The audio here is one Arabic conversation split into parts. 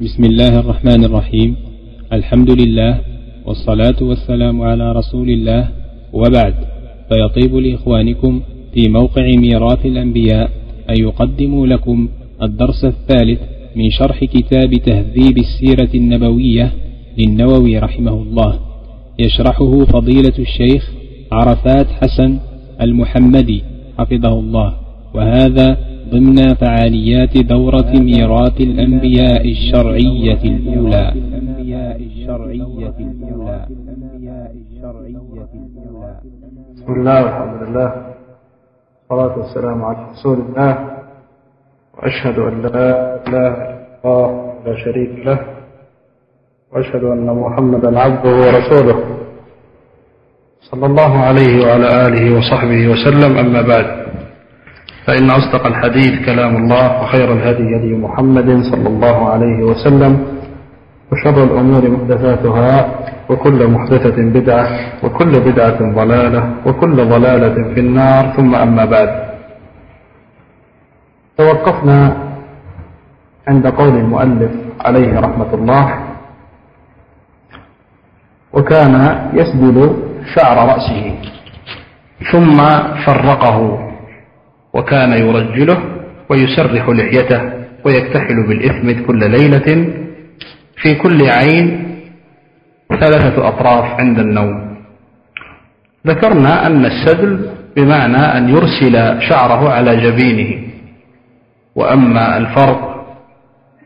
بسم الله الرحمن الرحيم الحمد لله والصلاة والسلام على رسول الله وبعد فيطيب لإخوانكم في موقع ميراث الأنبياء أن يقدموا لكم الدرس الثالث من شرح كتاب تهذيب السيرة النبوية للنووي رحمه الله يشرحه فضيلة الشيخ عرفات حسن المحمدي حفظه الله وهذا ضمن فعاليات دورة ميراث الأنبياء الشرعية الأولى. بسم الله والحمد لله والصلاة والسلام على رسول الله. وأشهد أن لا إله إلا الله لا شريك له. وأشهد أن محمدا عبده ورسوله. صلى الله عليه وعلى آله وصحبه وسلم. أما بعد. فإن أصدق الحديث كلام الله وخير الهدي هدي محمد صلى الله عليه وسلم وشر الأمور محدثاتها وكل محدثة بدعة وكل بدعة ضلالة وكل ضلالة في النار ثم أما بعد. توقفنا عند قول المؤلف عليه رحمة الله وكان يسدل شعر رأسه ثم فرقه. وكان يرجله ويسرح لحيته ويكتحل بالإثم كل ليلة في كل عين ثلاثة أطراف عند النوم. ذكرنا أن السدل بمعنى أن يرسل شعره على جبينه وأما الفرق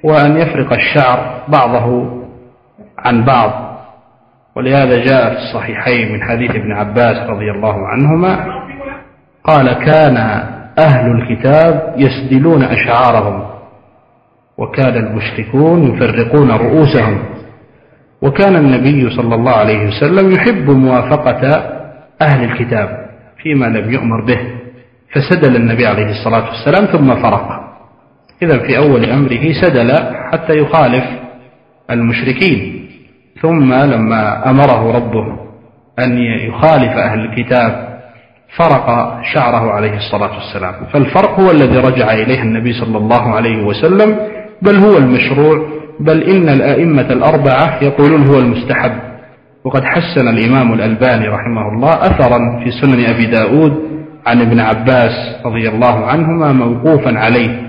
وأن يفرق الشعر بعضه عن بعض. ولهذا جاء في الصحيحين من حديث ابن عباس رضي الله عنهما قال كان أهل الكتاب يسدلون أشعارهم وكان المشركون يفرقون رؤوسهم. وكان النبي صلى الله عليه وسلم يحب موافقة أهل الكتاب فيما لم يؤمر به فسدل النبي عليه الصلاة والسلام ثم فرق. إذا في أول أمره سدل حتى يخالف المشركين. ثم لما أمره ربه أن يخالف أهل الكتاب فرق شعره عليه الصلاة والسلام. فالفرق هو الذي رجع إليه النبي صلى الله عليه وسلم بل هو المشروع بل إن الآئمة الأربعة يقولون هو المستحب. وقد حسن الإمام الألباني رحمه الله أثرا في سنن أبي داود عن ابن عباس رضي الله عنهما موقوفا عليه.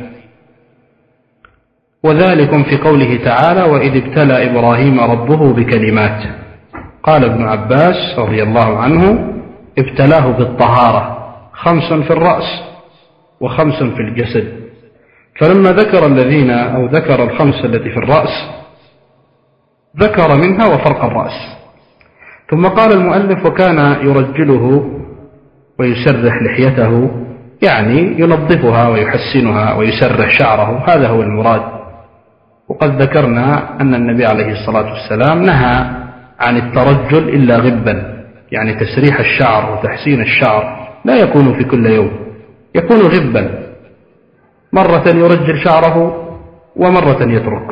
وذلكم في قوله تعالى وإذ ابتلى إبراهيم ربه بكلمات قال ابن عباس رضي الله عنه ابتلاه بالطهارة خمس في الرأس وخمس في الجسد. فلما ذكر الذين أو ذكر الخمس التي في الرأس ذكر منها وفرق الرأس. ثم قال المؤلف وكان يرجله ويسرح لحيته يعني ينظفها ويحسنها ويسرح شعره هذا هو المراد. وقد ذكرنا أن النبي عليه الصلاة والسلام نهى عن الترجل إلا غبا. يعني تسريح الشعر وتحسين الشعر لا يكون في كل يوم يكون غبا. مرة يرجل شعره ومرة يترك.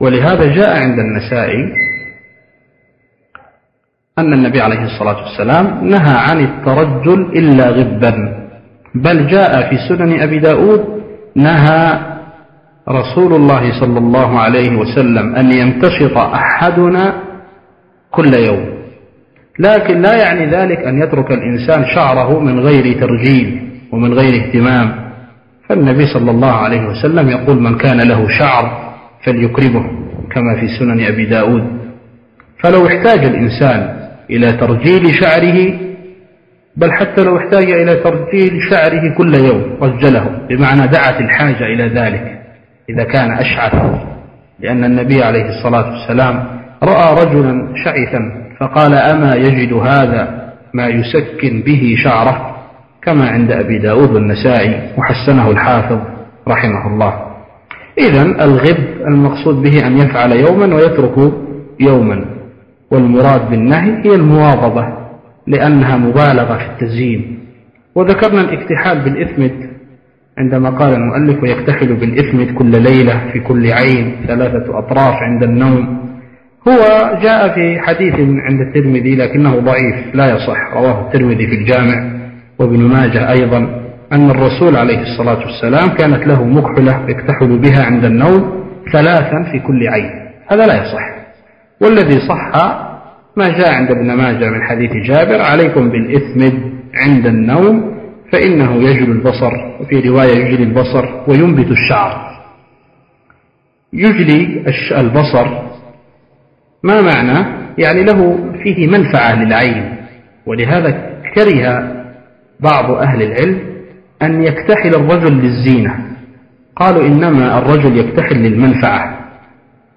ولهذا جاء عند النسائي أن النبي عليه الصلاة والسلام نهى عن الترجل إلا غبا بل جاء في سنن أبي داود نهى رسول الله صلى الله عليه وسلم أن يمتشط أحدنا كل يوم. لكن لا يعني ذلك أن يترك الإنسان شعره من غير ترجيل ومن غير اهتمام. فالنبي صلى الله عليه وسلم يقول من كان له شعر فليكرمه كما في سنن أبي داود. فلو احتاج الإنسان إلى ترجيل شعره بل حتى لو احتاج إلى ترجيل شعره كل يوم رجله. بمعنى دعت الحاجة إلى ذلك إذا كان أشعث. لأن النبي عليه الصلاة والسلام رأى رجلا شعثا فقال أما يجد هذا ما يسكن به شعره كما عند أبي داود والنسائي وحسنه الحافظ رحمه الله. إذا الغب المقصود به أن يفعل يوما ويترك يوما والمراد بالنهي هي المواظبة لأنها مبالغة في التزيين. وذكرنا الاكتحال بالإثمد عندما قال المؤلف ويكتحل بالإثمد كل ليلة في كل عين ثلاثة أطراف عند النوم. هو جاء في حديث عند الترمذي لكنه ضعيف لا يصح. رواه الترمذي في الجامع وابن ماجه أيضا أن الرسول عليه الصلاة والسلام كانت له مكحلة يكتحل بها عند النوم ثلاثا في كل عين. هذا لا يصح. والذي صح ما جاء عند ابن ماجه من حديث جابر عليكم بالإثمد عند النوم فإنه يجل البصر وفي رواية يجلي البصر وينبت الشعر. يجلي البصر ما معنى؟ يعني له فيه منفعة للعين. ولهذا كره بعض أهل العلم أن يكتحل الرجل للزينة. قالوا إنما الرجل يكتحل للمنفعة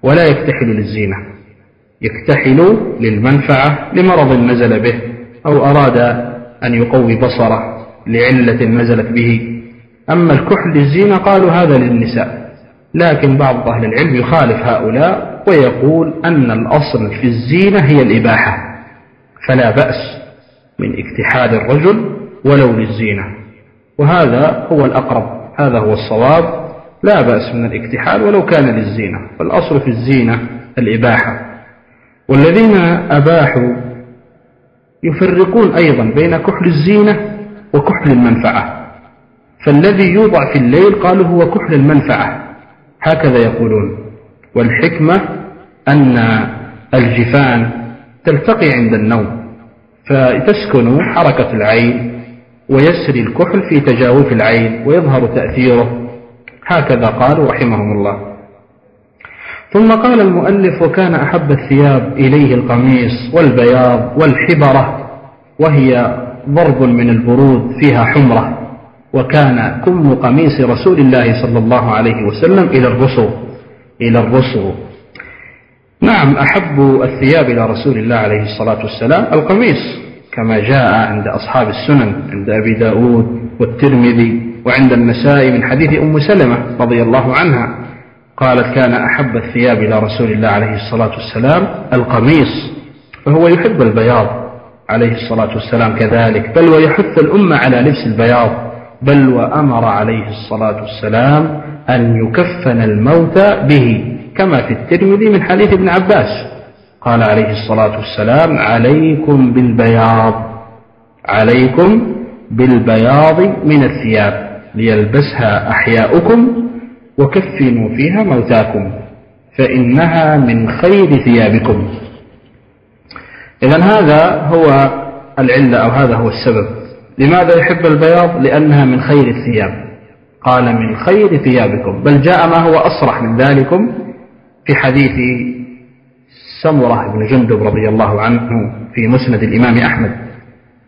ولا يكتحل للزينة. يكتحل للمنفعة لمرض نزل به أو أراد أن يقوي بصره لعلة نزلت به. أما الكحل للزينة قالوا هذا للنساء. لكن بعض أهل العلم يخالف هؤلاء ويقول أن الأصل في الزينة هي الإباحة. فلا بأس من اكتحال الرجل ولو للزينة وهذا هو الأقرب هذا هو الصواب. لا بأس من الاكتحال ولو كان للزينة. فالأصل في الزينة الإباحة. والذين أباحوا يفرقون أيضا بين كحل الزينة وكحل المنفعة. فالذي يوضع في الليل قالوا هو كحل المنفعة. هكذا يقولون. والحكمة أن الجفان تلتقي عند النوم فتسكن حركة العين ويسري الكحل في تجاوف العين ويظهر تأثيره. هكذا قالوا رحمهم الله. ثم قال المؤلف وكان أحب الثياب إليه القميص والبياض والحبرة وهي ضرب من البرود فيها حمرة وكان كم قميص رسول الله صلى الله عليه وسلم إلى الرسو إلى الرسو. نعم أحب الثياب إلى رسول الله عليه الصلاة والسلام القميص كما جاء عند أصحاب السنن عند أبي داود والترمذي وعند النسائي من حديث أم سلمة رضي الله عنها قالت كان أحب الثياب إلى رسول الله عليه الصلاة والسلام القميص فهو يحب البياض عليه الصلاة والسلام كذلك بل ويحث الأمة على لبس البياض بل وأمر عليه الصلاة والسلام أن يكفن الموتى به. كما في الترمذي من حديث ابن عباس قال عليه الصلاة والسلام عليكم بالبياض عليكم بالبياض من الثياب ليلبسها أحياؤكم وكفنوا فيها موتاكم فإنها من خير ثيابكم. إذا هذا هو العلة أو هذا هو السبب. لماذا يحب البياض؟ لأنها من خير الثياب. قال من خير ثيابكم. بل جاء ما هو أصرح من ذلكم في حديث سمرة بن جندب رضي الله عنه في مسند الإمام أحمد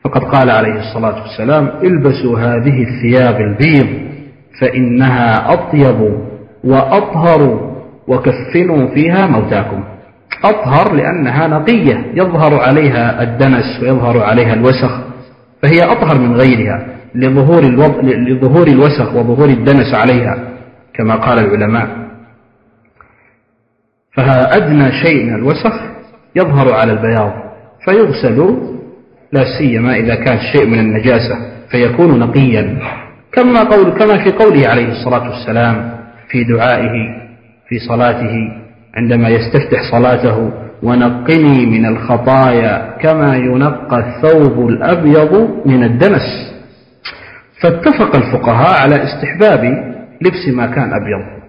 فقد قال عليه الصلاة والسلام البسوا هذه الثياب البيض فإنها أطيب وأطهر وكفنوا فيها موتاكم. أطهر لأنها نقية يظهر عليها الدنس ويظهر عليها الوسخ فهي أطهر من غيرها لظهور, الوض... لظهور الوسخ وظهور الدنس عليها كما قال العلماء. فأدنى شيء من الوسخ يظهر على البياض فيغسل لا سيما إذا كان شيء من النجاسة فيكون نقيا. كما قول كما في قوله عليه الصلاة والسلام في دعائه في صلاته عندما يستفتح صلاته ونقني من الخطايا كما ينقى الثوب الأبيض من الدنس. فاتفق الفقهاء على استحباب لبس ما كان أبيض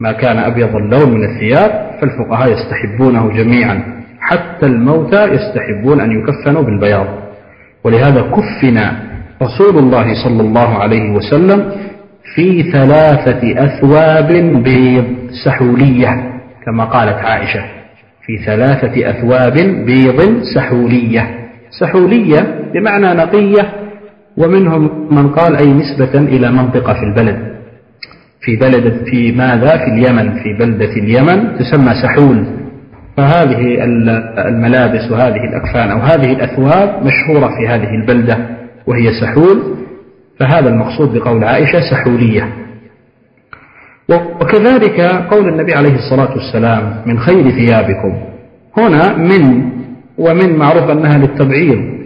ما كان أبيض اللون من الثياب فالفقهاء يستحبونه جميعا. حتى الموتى يستحبون أن يكفنوا بالبياض. ولهذا كفن رسول الله صلى الله عليه وسلم في ثلاثة أثواب بيض سحولية كما قالت عائشة. في ثلاثة أثواب بيض سحولية. سحولية بمعنى نقية ومنهم من قال أي نسبة إلى منطقة في البلد. في بلد في ماذا؟ في اليمن في بلدة اليمن تسمى سحول. فهذه الملابس وهذه الأكفان أو هذه الأثواب مشهورة في هذه البلدة وهي سحول. فهذا المقصود بقول عائشة سحولية. وكذلك قول النبي عليه الصلاة والسلام من خير ثيابكم. هنا من ومن معروف أنها للتبعيض.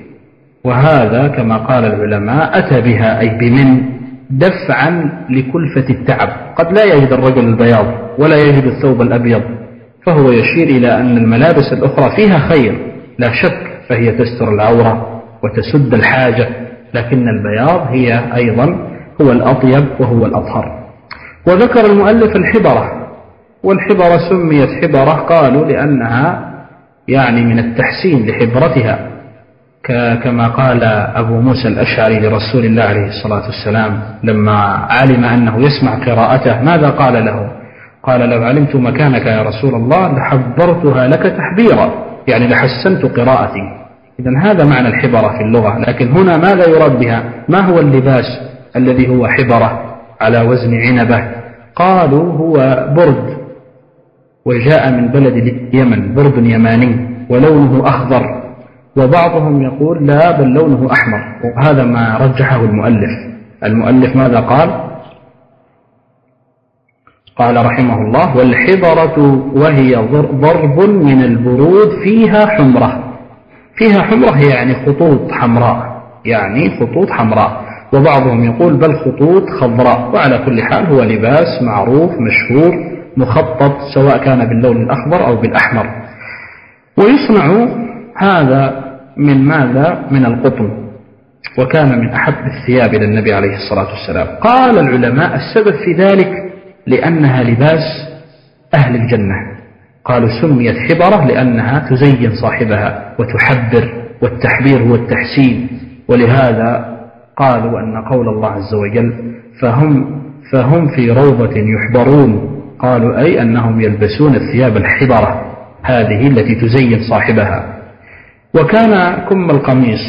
وهذا كما قال العلماء أتى بها أي بمن. دفعا لكلفة التعب. قد لا يجد الرجل البياض ولا يجد الثوب الأبيض فهو يشير إلى أن الملابس الأخرى فيها خير. لا شك فهي تستر العورة وتسد الحاجة لكن البياض هي أيضا هو الأطيب وهو الأطهر. وذكر المؤلف الحبرة والحبرة سميت حبرة قالوا لأنها يعني من التحسين لحبرتها. كما قال أبو موسى الأشعري لرسول الله عليه الصلاة والسلام لما علم أنه يسمع قراءته ماذا قال له؟ قال لو علمت مكانك يا رسول الله لحبرتها لك تحبيرا يعني لحسنت قراءتي. إذا هذا معنى الحبرة في اللغة لكن هنا ماذا يراد بها؟ ما هو اللباس الذي هو حبرة على وزن عنبة؟ قالوا هو برد وجاء من بلد اليمن برد يماني ولونه أخضر. وبعضهم يقول لا بل لونه أحمر. وهذا ما رجحه المؤلف. المؤلف ماذا قال؟ قال رحمه الله والحبرة وهي ضرب من البرود فيها حمرة. فيها حمرة يعني خطوط حمراء. يعني خطوط حمراء. وبعضهم يقول بل خطوط خضراء. وعلى كل حال هو لباس معروف مشهور مخطط سواء كان باللون الأخضر أو بالأحمر. ويصنع هذا من ماذا؟ من القطن. وكان من أحب الثياب إلى النبي عليه الصلاة والسلام. قال العلماء السبب في ذلك لأنها لباس أهل الجنة. قالوا سميت حبرة لأنها تزين صاحبها وتحبر والتحبير هو التحسين. ولهذا قالوا أن قول الله عز وجل فهم فهم في روضة يحبرون. قالوا أي أنهم يلبسون الثياب الحبرة هذه التي تزين صاحبها. وكان كم القميص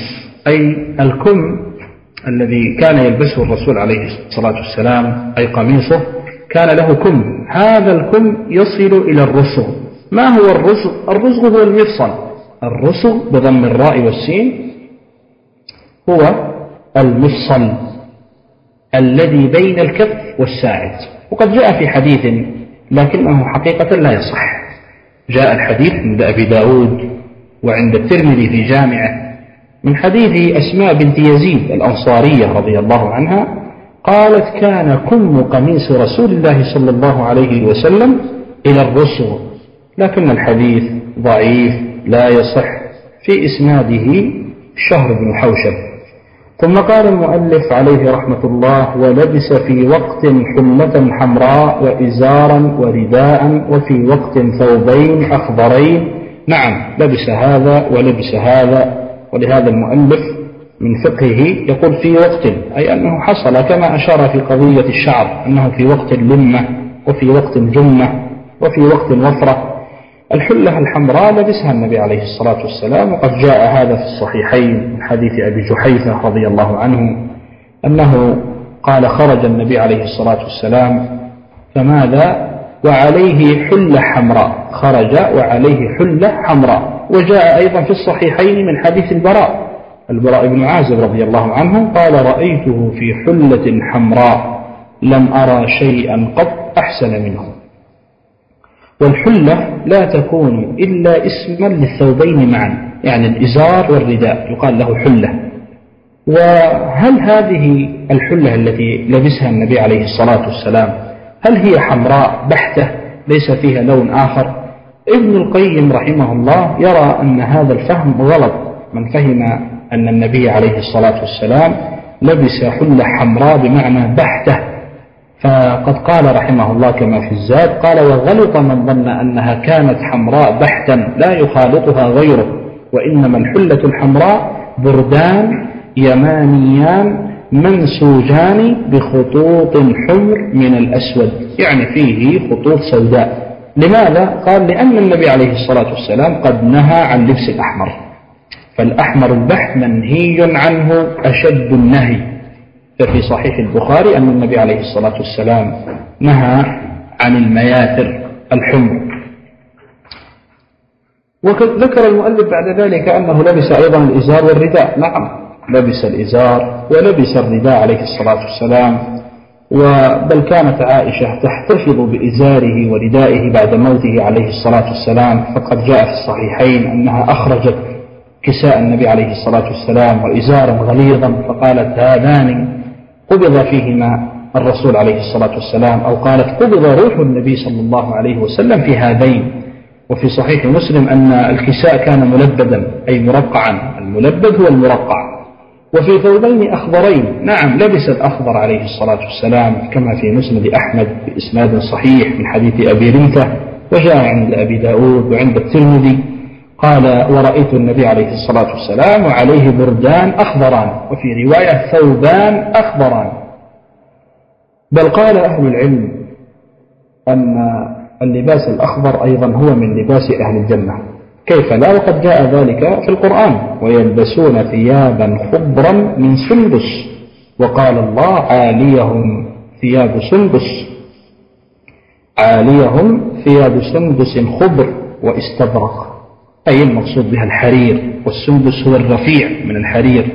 أي الكم الذي كان يلبسه الرسول عليه الصلاة والسلام أي قميصه كان له كم. هذا الكم يصل إلى الرسغ. ما هو الرسغ؟ الرسغ هو المفصل. الرسغ بضم الراء والسين هو المفصل الذي بين الكف والساعد. وقد جاء في حديث لكنه حقيقة لا يصح. جاء الحديث عند أبي داود وعند الترمذي في جامعه من حديث أسماء بنت يزيد الأنصارية رضي الله عنها قالت كان كم قميص رسول الله صلى الله عليه وسلم إلى الرسل لكن الحديث ضعيف لا يصح في إسناده شهر بن حوشب. ثم قال المؤلف عليه رحمة الله ولبس في وقت حمة حمراء وإزارا ورداء وفي وقت ثوبين أخضرين نعم لبس هذا ولبس هذا ولهذا المؤلف من فقهه يقول في وقت أي أنه حصل كما أشار في قضية الشعر أنه في وقت لمة وفي وقت جمة وفي وقت وفرة الحلة الحمراء لبسها النبي عليه الصلاة والسلام وقد جاء هذا في الصحيحين من حديث أبي جحيفة رضي الله عنه أنه قال خرج النبي عليه الصلاة والسلام فماذا؟ وعليه حلة حمراء. خرج وعليه حلة حمراء. وجاء أيضا في الصحيحين من حديث البراء. البراء بن عازب رضي الله عنه قال رأيته في حلة حمراء. لم أرى شيئا قط أحسن منه. والحلة لا تكون إلا اسما للثوبين معا يعني الإزار والرداء يقال له حلة. وهل هذه الحلة التي لبسها النبي عليه الصلاة والسلام هل هي حمراء بحتة ليس فيها لون آخر؟ ابن القيم رحمه الله يرى أن هذا الفهم غلط من فهم أن النبي عليه الصلاة والسلام لبس حلة حمراء بمعنى بحتة. فقد قال رحمه الله كما في الزاد قال وغلط من ظن أنها كانت حمراء بحتا لا يخالطها غيره وإنما الحلة الحمراء بردان يمانيان منسوجان بخطوط حمر من الأسود. يعني فيه خطوط سوداء. لماذا؟ قال لأن النبي عليه الصلاة والسلام قد نهى عن لبس الأحمر. فالأحمر البحت منهي عنه أشد النهي. ففي صحيح البخاري أن النبي عليه الصلاة والسلام نهى عن المياثر الحمر. وذكر المؤلف بعد ذلك أنه لبس أيضا الإزار والرداء. نعم. لبس الإزار ولبس الرداء عليه الصلاة والسلام. بل كانت عائشة تحتفظ بإزاره وردائه بعد موته عليه الصلاة والسلام فقد جاء في الصحيحين أنها أخرجت كساء النبي عليه الصلاة والسلام وإزارا غليظا فقالت هذان قبض فيهما الرسول عليه الصلاة والسلام أو قالت قبض روح النبي صلى الله عليه وسلم في هذين. وفي صحيح مسلم أن الكساء كان ملبدا أي مرقعا الملبد هو المرقع. وفي ثوبين أخضرين. نعم لبس الأخضر عليه الصلاة والسلام كما في مسند أحمد بإسناد صحيح من حديث أبي رمثة وجاء عند أبي داود وعند الترمذي. قال ورأيت النبي عليه الصلاة والسلام وعليه بردان أخضران وفي رواية ثوبان أخضران. بل قال أهل العلم أن اللباس الأخضر أيضا هو من لباس أهل الجنة. كيف لا؟ وقد جاء ذلك في القرآن. ويلبسون ثيابا خضرا من سندس. وقال الله عاليهم ثياب سندس. عاليهم ثياب سندس خضر واستبرق. أي المقصود بها الحرير. والسندس هو الرفيع من الحرير.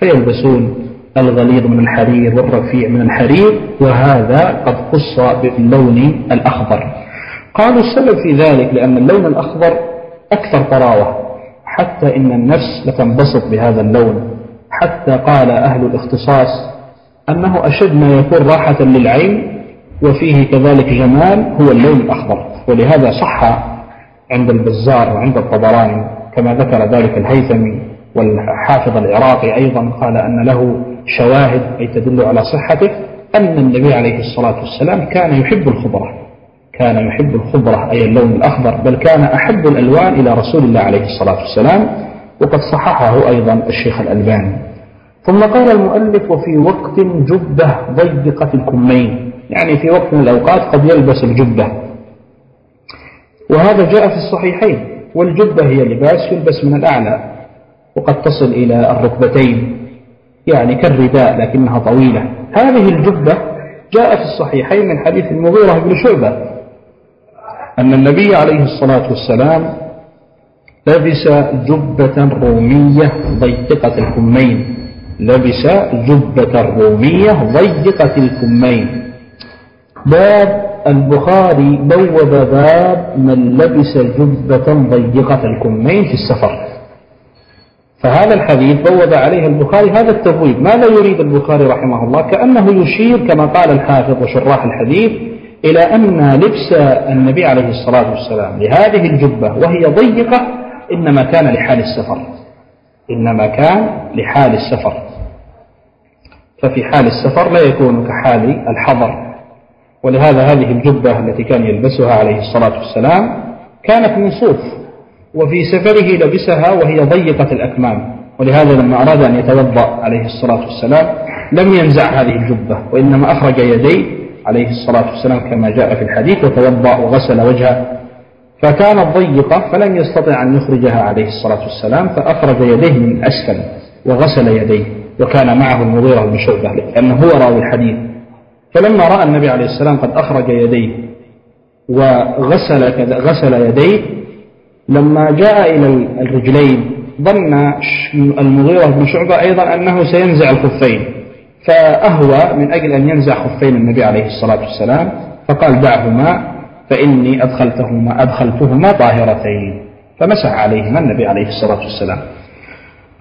فيلبسون الغليظ من الحرير والرفيع من الحرير. وهذا قد خص باللون الأخضر. قالوا السبب في ذلك لأن اللون الأخضر أكثر طراوة حتى إن النفس لتنبسط بهذا اللون حتى قال أهل الاختصاص أنه أشد ما يكون راحة للعين وفيه كذلك جمال هو اللون الأخضر. ولهذا صح عند البزار وعند الطبراني كما ذكر ذلك الهيثمي والحافظ العراقي أيضا قال أن له شواهد أي تدل على صحته أن النبي عليه الصلاة والسلام كان يحب الخضرة. كان يحب الخضرة أي اللون الأخضر بل كان أحب الألوان إلى رسول الله عليه الصلاة والسلام وقد صححه أيضا الشيخ الألباني. ثم قال المؤلف وفي وقت جبة ضيقة الكمين. يعني في وقت من الأوقات قد يلبس الجبة. وهذا جاء في الصحيحين والجبة هي لباس يلبس من الأعلى وقد تصل إلى الركبتين يعني كالرداء لكنها طويلة. هذه الجبة جاء في الصحيحين من حديث المغيرة بن شعبة أن النبي عليه الصلاة والسلام لبس جبة رومية ضيقة الكمين. لبس جبة رومية ضيقة الكمين. باب البخاري بوب باب من لبس جبة ضيقة الكمين في السفر. فهذا الحديث بوب عليه البخاري هذا التبويب ماذا يريد البخاري رحمه الله؟ كأنه يشير كما قال الحافظ وشراح الحديث إلى أن لبس النبي عليه الصلاة والسلام لهذه الجبة وهي ضيقة إنما كان لحال السفر. إنما كان لحال السفر. ففي حال السفر لا يكون كحال الحضر. ولهذا هذه الجبة التي كان يلبسها عليه الصلاة والسلام كانت من صوف وفي سفره لبسها وهي ضيقة الأكمام. ولهذا لما أراد أن يتوضأ عليه الصلاة والسلام لم ينزع هذه الجبة وإنما أخرج يديه عليه الصلاة والسلام كما جاء في الحديث وتوضأ وغسل وجهه. فكانت ضيقة فلم يستطع أن يخرجها عليه الصلاة والسلام فأخرج يديه من أسفل وغسل يديه وكان معه المغيرة بن شعبة لأنه هو راوي الحديث. فلما رأى النبي عليه السلام قد أخرج يديه وغسل غسل يديه لما جاء إلى الرجلين ظن المغيرة بن شعبة أيضا أنه سينزع الخفين. فأهوى من أجل أن ينزع خفين النبي عليه الصلاة والسلام فقال دعهما فإني أدخلتهما أدخلتهما طاهرتين فمسح عليهما النبي عليه الصلاة والسلام.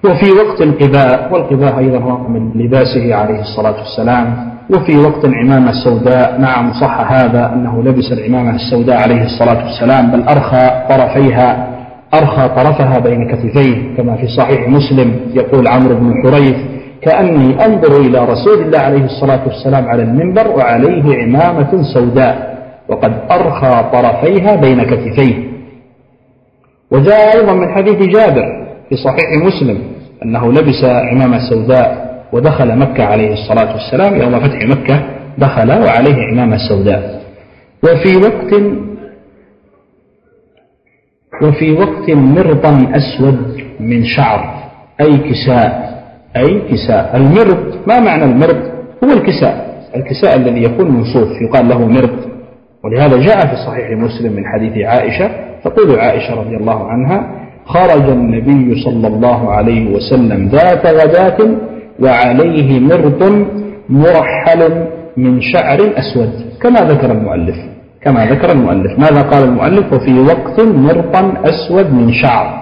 وفي وقت القباء والقباء أيضا هو من لباسه عليه الصلاة والسلام. وفي وقت العمامة السوداء نعم صح هذا أنه لبس العمامة السوداء عليه الصلاة والسلام بل أرخى طرفيها أرخى طرفها بين كتفيه كما في صحيح مسلم يقول عمرو بن حريث كأني أنظر إلى رسول الله عليه الصلاة والسلام على المنبر وعليه عمامة سوداء وقد أرخى طرفيها بين كتفيه. وجاء أيضا من حديث جابر في صحيح مسلم أنه لبس عمامة سوداء ودخل مكة عليه الصلاة والسلام يوم فتح مكة دخل وعليه عمامة سوداء. وفي وقت وفي وقت مرضا أسود من شعر أي كساء. أي كساء. المرض ما معنى المرض؟ هو الكساء. الكساء الذي يكون من صوف يقال له مرض. ولهذا جاء في صحيح مسلم من حديث عائشة تقول عائشة رضي الله عنها خرج النبي صلى الله عليه وسلم ذات غداة وعليه مرط مرحل من شعر أسود. كما ذكر المؤلف. كما ذكر المؤلف. ماذا قال المؤلف؟ وفي وقت مرطا أسود من شعر.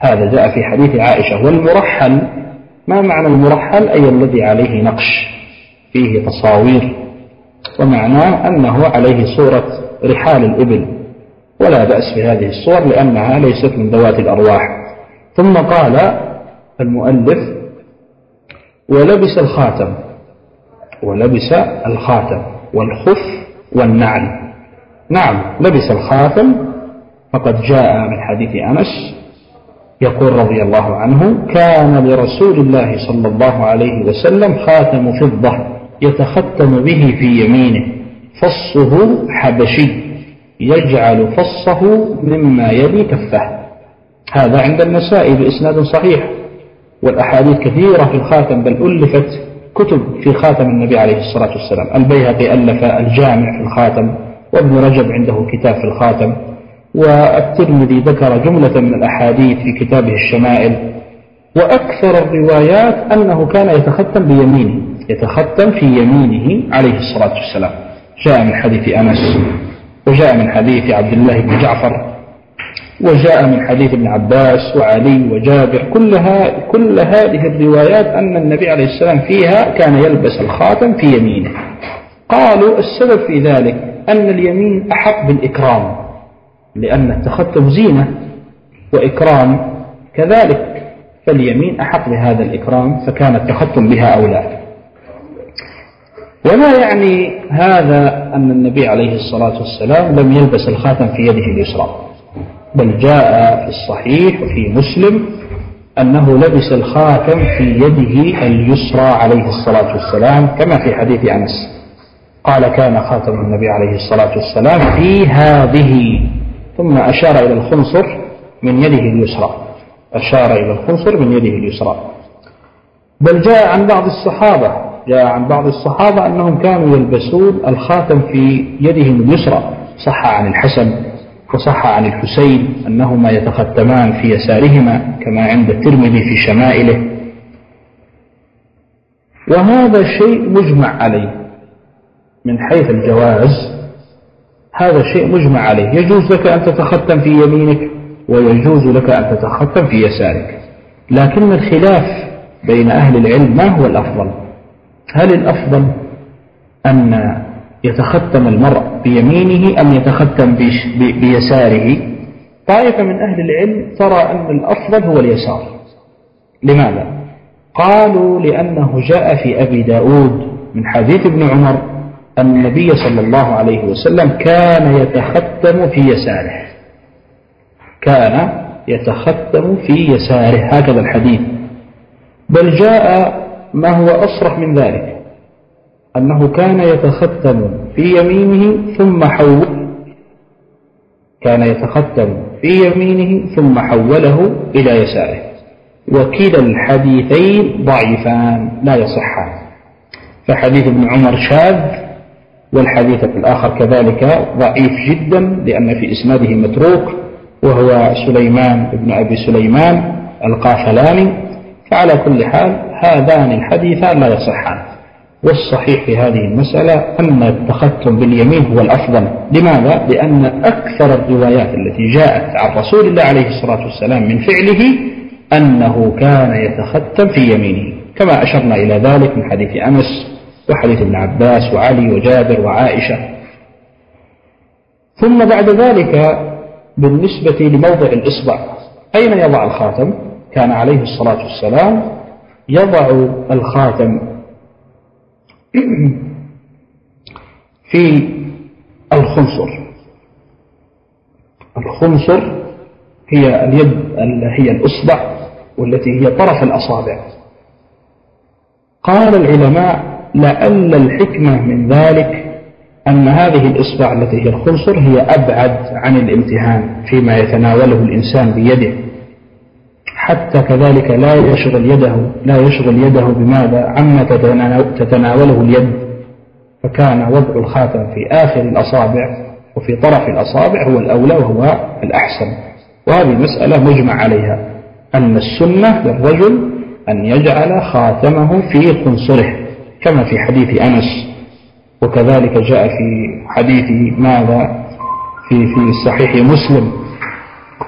هذا جاء في حديث عائشة والمرحل ما معنى المرحل؟ أي الذي عليه نقش فيه تصاوير ومعناه أنه عليه صورة رحال الإبل. ولا بأس في هذه الصور لأنها ليست من ذوات الأرواح. ثم قال المؤلف ولبس الخاتم ولبس الخاتم والخف والنعل. نعم لبس الخاتم فقد جاء من حديث أنس يقول رضي الله عنه كان لرسول الله صلى الله عليه وسلم خاتم فضة يتختم به في يمينه فصه حبشي يجعل فصه مما يلي كفه هذا عند النسائي بإسناد صحيح والأحاديث كثيرة في الخاتم بل ألفت كتب في خاتم النبي عليه الصلاة والسلام. البيهقي ألف الجامع في الخاتم وابن رجب عنده كتاب في الخاتم. والترمذي ذكر جملة من الأحاديث في كتابه الشمائل وأكثر الروايات أنه كان يتختم بيمينه يتختم في يمينه عليه الصلاة والسلام. جاء من حديث أنس وجاء من حديث عبد الله بن جعفر وجاء من حديث ابن عباس وعلي وجابر. كلها كل هذه الروايات أن النبي عليه السلام فيها كان يلبس الخاتم في يمينه. قالوا السبب في ذلك أن اليمين أحق بالإكرام. لأن التختم زينة وإكرام. كذلك فاليمين أحق بهذا الإكرام فكان التختم بها أولى ولا يعني هذا أن النبي عليه الصلاة والسلام لم يلبس الخاتم في يده اليسرى؟ بل جاء في الصحيح وفي مسلم أنه لبس الخاتم في يده اليسرى عليه الصلاة والسلام كما في حديث أنس. قال كان خاتم النبي عليه الصلاة والسلام في هذه ثم أشار إلى الخنصر من يده اليسرى. أشار إلى الخنصر من يده اليسرى. بل جاء عن بعض الصحابة جاء عن بعض الصحابة أنهم كانوا يلبسون الخاتم في يدهم اليسرى. صح عن الحسن وصح عن الحسين أنهما يتختمان في يسارهما كما عند الترمذي في شمائله. وهذا شيء مجمع عليه من حيث الجواز هذا شيء مجمع عليه. يجوز لك أن تتختم في يمينك ويجوز لك أن تتختم في يسارك. لكن الخلاف بين أهل العلم ما هو الأفضل؟ هل الأفضل أن يتختم المرء بيمينه أم يتختم بيساره؟ طائفة من أهل العلم ترى أن الأفضل هو اليسار. لماذا؟ قالوا لأنه جاء في أبي داود من حديث ابن عمر أن النبي صلى الله عليه وسلم كان يتختم في يساره. كان يتختم في يساره. هكذا الحديث. بل جاء ما هو أصرح من ذلك. أنه كان يتختم في يمينه ثم حول كان يتختم في يمينه ثم حوله إلى يساره. وكلا الحديثين ضعيفان لا يصحان. فحديث ابن عمر شاذ والحديث الآخر كذلك ضعيف جدا لأن في إسناده متروك وهو سليمان بن أبي سليمان القافلاني. فعلى كل حال هذان الحديثان لا يصحان. والصحيح في هذه المسألة أن التختم باليمين هو الأفضل. لماذا؟ لأن أكثر الروايات التي جاءت عن رسول الله عليه الصلاة والسلام من فعله أنه كان يتختم في يمينه. كما أشرنا إلى ذلك من حديث أنس وحديث ابن عباس وعلي وجابر وعائشة. ثم بعد ذلك بالنسبة لموضع الإصبع. أين يضع الخاتم؟ كان عليه الصلاة والسلام يضع الخاتم في الخنصر. الخنصر هي اليد هي الإصبع والتي هي طرف الأصابع. قال العلماء لعل الحكمة من ذلك أن هذه الإصبع التي هي الخنصر هي أبعد عن الامتهان فيما يتناوله الإنسان بيده. حتى كذلك لا يشغل يده لا يشغل يده بماذا؟ عما تتناوله اليد. فكان وضع الخاتم في آخر الأصابع وفي طرف الأصابع هو الأولى وهو الأحسن. وهذه مسألة مجمع عليها. أن السنة للرجل أن يجعل خاتمه في قنصره كما في حديث أنس وكذلك جاء في حديث ماذا؟ في في صحيح مسلم.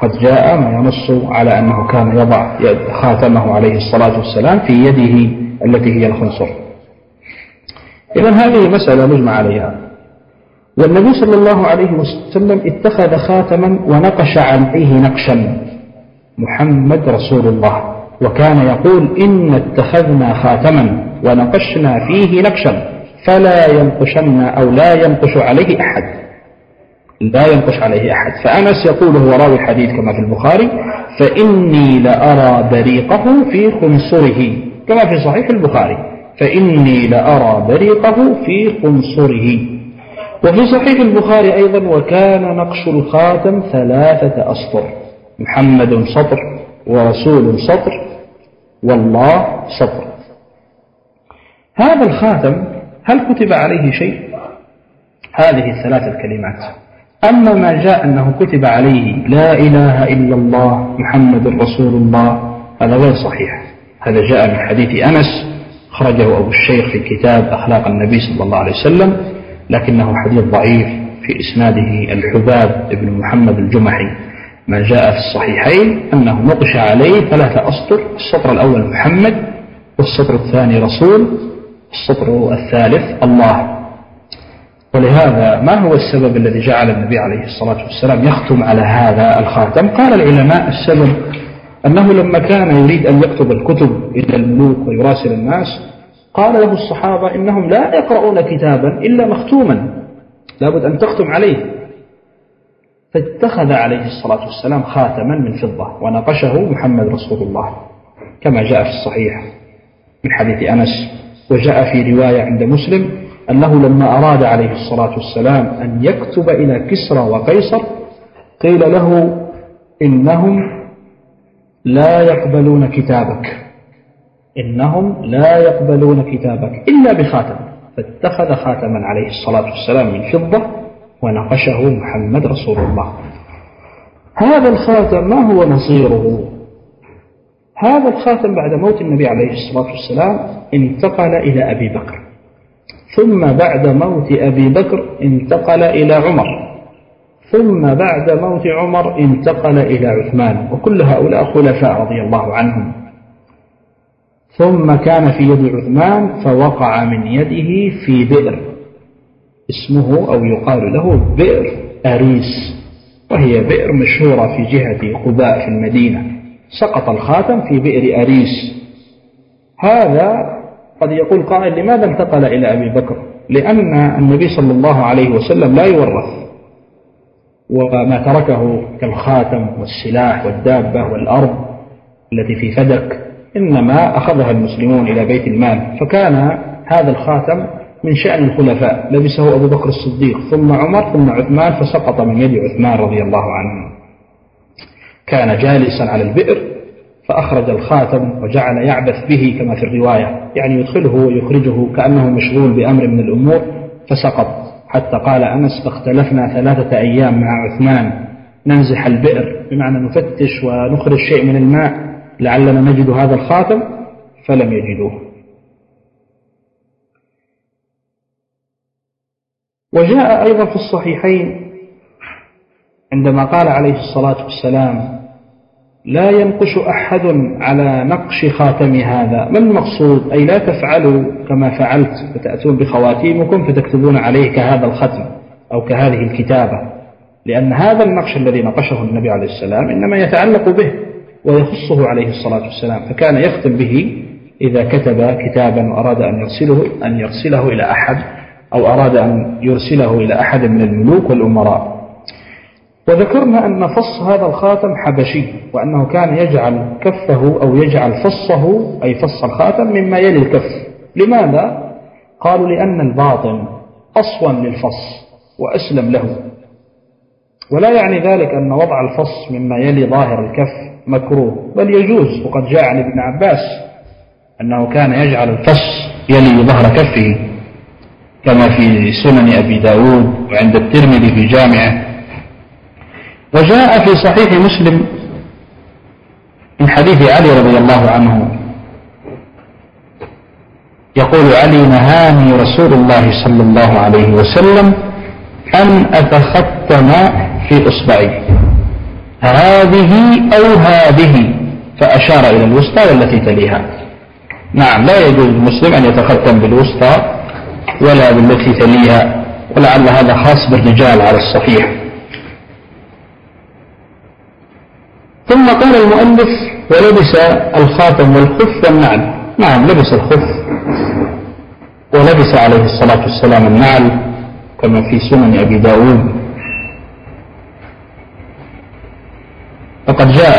قد جاء ما ينص على أنه كان يضع خاتمه عليه الصلاة والسلام في يده التي هي الخنصر. إذا هذه مسألة مجمع عليها. والنبي صلى الله عليه وسلم اتخذ خاتما ونقش عليه نقشا. محمد رسول الله. وكان يقول إن اتخذنا خاتما. ونقشنا فيه نقشا. فلا ينقشن أو لا ينقش عليه أحد. لا ينقش عليه أحد. فأنس يقول هو راوي الحديث كما في البخاري فإني لأرى بريقه في خنصره كما في صحيح البخاري. فإني لأرى بريقه في خنصره. وفي صحيح البخاري أيضا وكان نقش الخاتم ثلاثة أسطر. محمد سطر ورسول سطر والله سطر. هذا الخاتم هل كتب عليه شيء؟ هذه الثلاث الكلمات. أما ما جاء أنه كتب عليه لا إله إلا الله محمد رسول الله هذا غير صحيح. هذا جاء من حديث أنس خرجه أبو الشيخ في كتاب أخلاق النبي صلى الله عليه وسلم لكنه حديث ضعيف في إسناده الحباب بن محمد الجمحي. ما جاء في الصحيحين أنه نقش عليه ثلاثة أسطر السطر الأول محمد والسطر الثاني رسول السطر الثالث الله. ولهذا ما هو السبب الذي جعل النبي عليه الصلاة والسلام يختم على هذا الخاتم؟ قال العلماء السبب أنه لما كان يريد أن يكتب الكتب إلى الملوك ويراسل الناس قال له الصحابة إنهم لا يقرؤون كتابا إلا مختوما لابد أن تختم عليه. فاتخذ عليه الصلاة والسلام خاتما من فضة ونقشه محمد رسول الله كما جاء في الصحيح من حديث أنس. وجاء في رواية عند مسلم أنه لما أراد عليه الصلاة والسلام أن يكتب إلى كسرى وقيصر قيل له إنهم لا يقبلون كتابك. إنهم لا يقبلون كتابك إلا بخاتم. فاتخذ خاتما عليه الصلاة والسلام من فضة ونقشه محمد رسول الله. هذا الخاتم ما هو نصيره هذا الخاتم بعد موت النبي عليه الصلاة والسلام انتقل إلى أبي بكر. ثم بعد موت أبي بكر انتقل إلى عمر. ثم بعد موت عمر انتقل إلى عثمان. وكل هؤلاء خلفاء رضي الله عنهم. ثم كان في يد عثمان فوقع من يده في بئر. اسمه أو يقال له بئر أريس. وهي بئر مشهورة في جهة قباء في المدينة. سقط الخاتم في بئر أريس. هذا قد يقول قائل لماذا انتقل إلى أبي بكر؟ لأن النبي صلى الله عليه وسلم لا يورث. وما تركه كالخاتم والسلاح والدابة والأرض التي في فدك إنما أخذها المسلمون إلى بيت المال. فكان هذا الخاتم من شأن الخلفاء. لبسه أبو بكر الصديق ثم عمر ثم عثمان فسقط من يد عثمان رضي الله عنه. كان جالسا على البئر فأخرج الخاتم وجعل يعبث به كما في الرواية يعني يدخله ويخرجه كأنه مشغول بأمر من الأمور فسقط. حتى قال أنس فاختلفنا ثلاثة أيام مع عثمان ننزح البئر بمعنى نفتش ونخرج شيء من الماء لعلنا نجد هذا الخاتم فلم يجدوه. وجاء أيضا في الصحيحين عندما قال عليه الصلاة والسلام لا ينقش أحد على نقش خاتم هذا. ما المقصود؟ أي لا تفعلوا كما فعلت فتأتون بخواتيمكم فتكتبون عليه كهذا الختم أو كهذه الكتابة. لأن هذا النقش الذي نقشه النبي عليه السلام إنما يتعلق به ويخصه عليه الصلاة والسلام فكان يختم به إذا كتب كتابا وأراد أن يرسله أن يرسله إلى أحد أو أراد أن يرسله إلى أحد من الملوك والأمراء. وذكرنا أن فص هذا الخاتم حبشي وأنه كان يجعل كفه أو يجعل فصه أي فص الخاتم مما يلي الكف. لماذا؟ قالوا لأن الباطن أصون للفص وأسلم له. ولا يعني ذلك أن وضع الفص مما يلي ظاهر الكف مكروه بل يجوز. وقد جاء عن ابن عباس أنه كان يجعل الفص يلي ظهر كفه كما في سنن أبي داود وعند الترمذي في جامعه. وجاء في صحيح مسلم من حديث علي رضي الله عنه. يقول علي نهاني رسول الله صلى الله عليه وسلم أن أتختم في إصبعي. هذه أو هذه فأشار إلى الوسطى والتي تليها. نعم لا يجوز للمسلم أن يتختم بالوسطى ولا بالتي تليها ولعل هذا خاص بالرجال على الصحيح. ثم قال المؤلف ولبس الخاتم والخف والنعل. نعم لبس الخف. ولبس عليه الصلاة والسلام النعل كما في سنن أبي داود. فقد جاء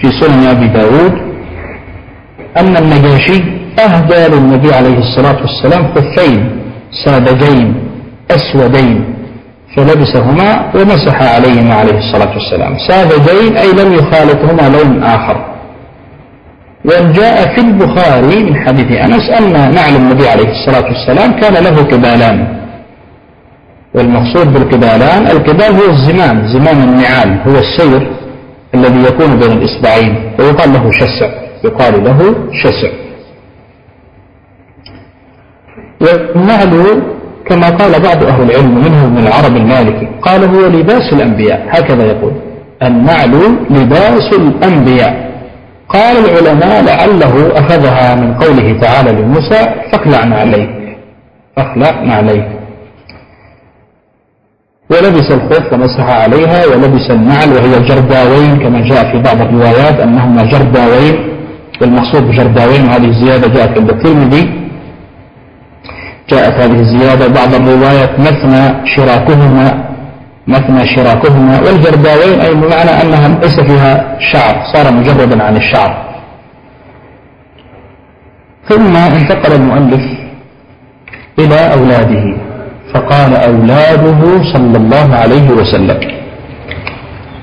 في سنن أبي داود أن النجاشي أهدى للنبي عليه الصلاة والسلام خفين سابجين أسودين. فلبسهما ومسح عليهما عليه الصلاة والسلام. سابجين أي لم يخالطهما لون آخر. وجاء في البخاري من حديث أنس أن نعل النبي عليه الصلاة والسلام كان له كبالان. والمقصود بالكبالان الكبال هو الزمام زمام النعال هو السير الذي يكون بين الإصبعين ويقال له شسع يقال له شسع. والنعل كما قال بعض أهل العلم منهم من العرب المالكي قال هو لباس الأنبياء. هكذا يقول النعل لباس الأنبياء. قال العلماء لعله أخذها من قوله تعالى لموسى فاخلع عليك. فاخلع عليك. ولبس الخف ومسح عليها ولبس النعل وهي جرداوين كما جاء في بعض الروايات أنهما جرداوين والمقصود بجرداوين وهذه الزيادة جاءت عند الترمذي. جاءت هذه الزيادة بعض الروايات مثنى شراكهما مثنى شراكهما والجرداوين أي بمعنى أنها ليس فيها شعر صار مجردا عن الشعر. ثم انتقل المؤلف إلى أولاده فقال أولاده صلى الله عليه وسلم.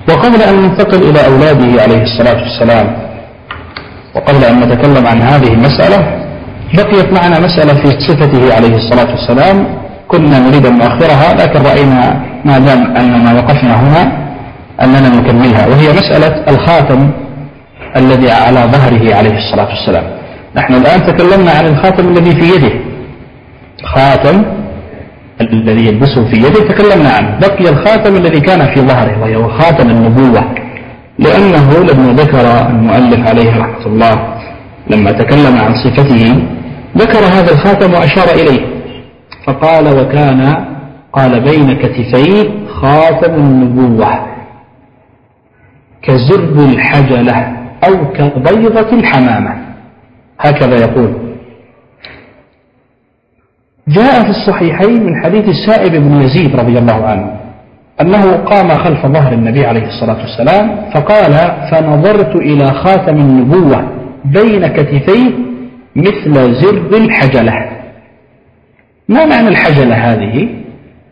وقبل أن ننتقل إلى أولاده عليه الصلاة والسلام وقبل أن نتكلم عن هذه المسألة بقيت معنا مسألة في صفته عليه الصلاة والسلام. كنا نريد أن نؤخرها لكن رأينا ما دام أننا وقفنا هنا أننا نكملها. وهي مسألة الخاتم الذي على ظهره عليه الصلاة والسلام. نحن الآن تكلمنا عن الخاتم الذي في يده. خاتم الذي يلبسه في يده تكلمنا عنه. بقي الخاتم الذي كان في ظهره وهو خاتم النبوة. لأنه لما ذكر المؤلف عليه رحمة الله لما تكلم عن صفته ذكر هذا الخاتم وأشار إليه. فقال وكان قال بين كتفيه خاتم النبوة. كزرب الحجلة أو كبيضة الحمامة. هكذا يقول. جاء في الصحيحين من حديث السائب بن يزيد رضي الله عنه أنه قام خلف ظهر النبي عليه الصلاة والسلام فقال فنظرت إلى خاتم النبوة بين كتفيه مثل زر الحجلة. ما معنى الحجلة هذه؟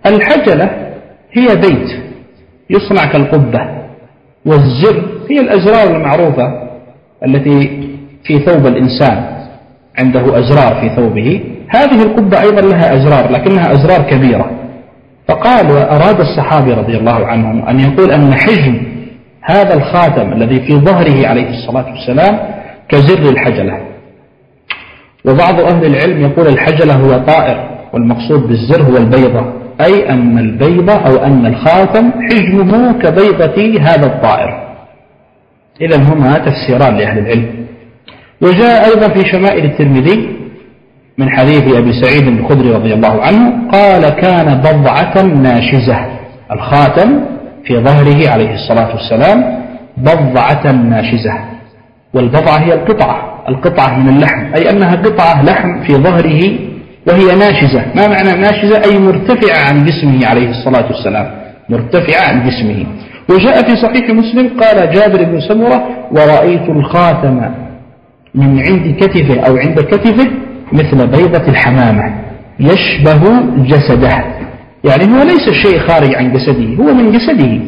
الحجلة هي بيت يصنع كالقبة والزر هي الأزرار المعروفة التي في ثوب الإنسان عنده أزرار في ثوبه. هذه القبة أيضا لها أزرار لكنها أزرار كبيرة. فقال وأراد الصحابي رضي الله عنهم أن يقول أن حجم هذا الخاتم الذي في ظهره عليه الصلاة والسلام كزر الحجلة. وبعض أهل العلم يقول الحجلة هو طائر والمقصود بالزر هو البيضة أي أن البيضة أو أن الخاتم حجمه كبيضة هذا الطائر. إذا هما تفسيران لأهل العلم. وجاء أيضا في شمائل الترمذي من حديث أبي سعيد الخدري رضي الله عنه قال كان بضعة ناشزة. الخاتم في ظهره عليه الصلاة والسلام بضعة ناشزة والبضعة هي القطعة. القطعة من اللحم أي أنها قطعة لحم في ظهره وهي ناشزة. ما معنى ناشزة؟ أي مرتفعة عن جسمه عليه الصلاة والسلام. مرتفعة عن جسمه. وجاء في صحيح مسلم قال جابر بن سمرة ورأيت الخاتم من عند كتفه أو عند كتفه مثل بيضة الحمامة يشبه جسده. يعني هو ليس الشيء خارج عن جسده هو من جسده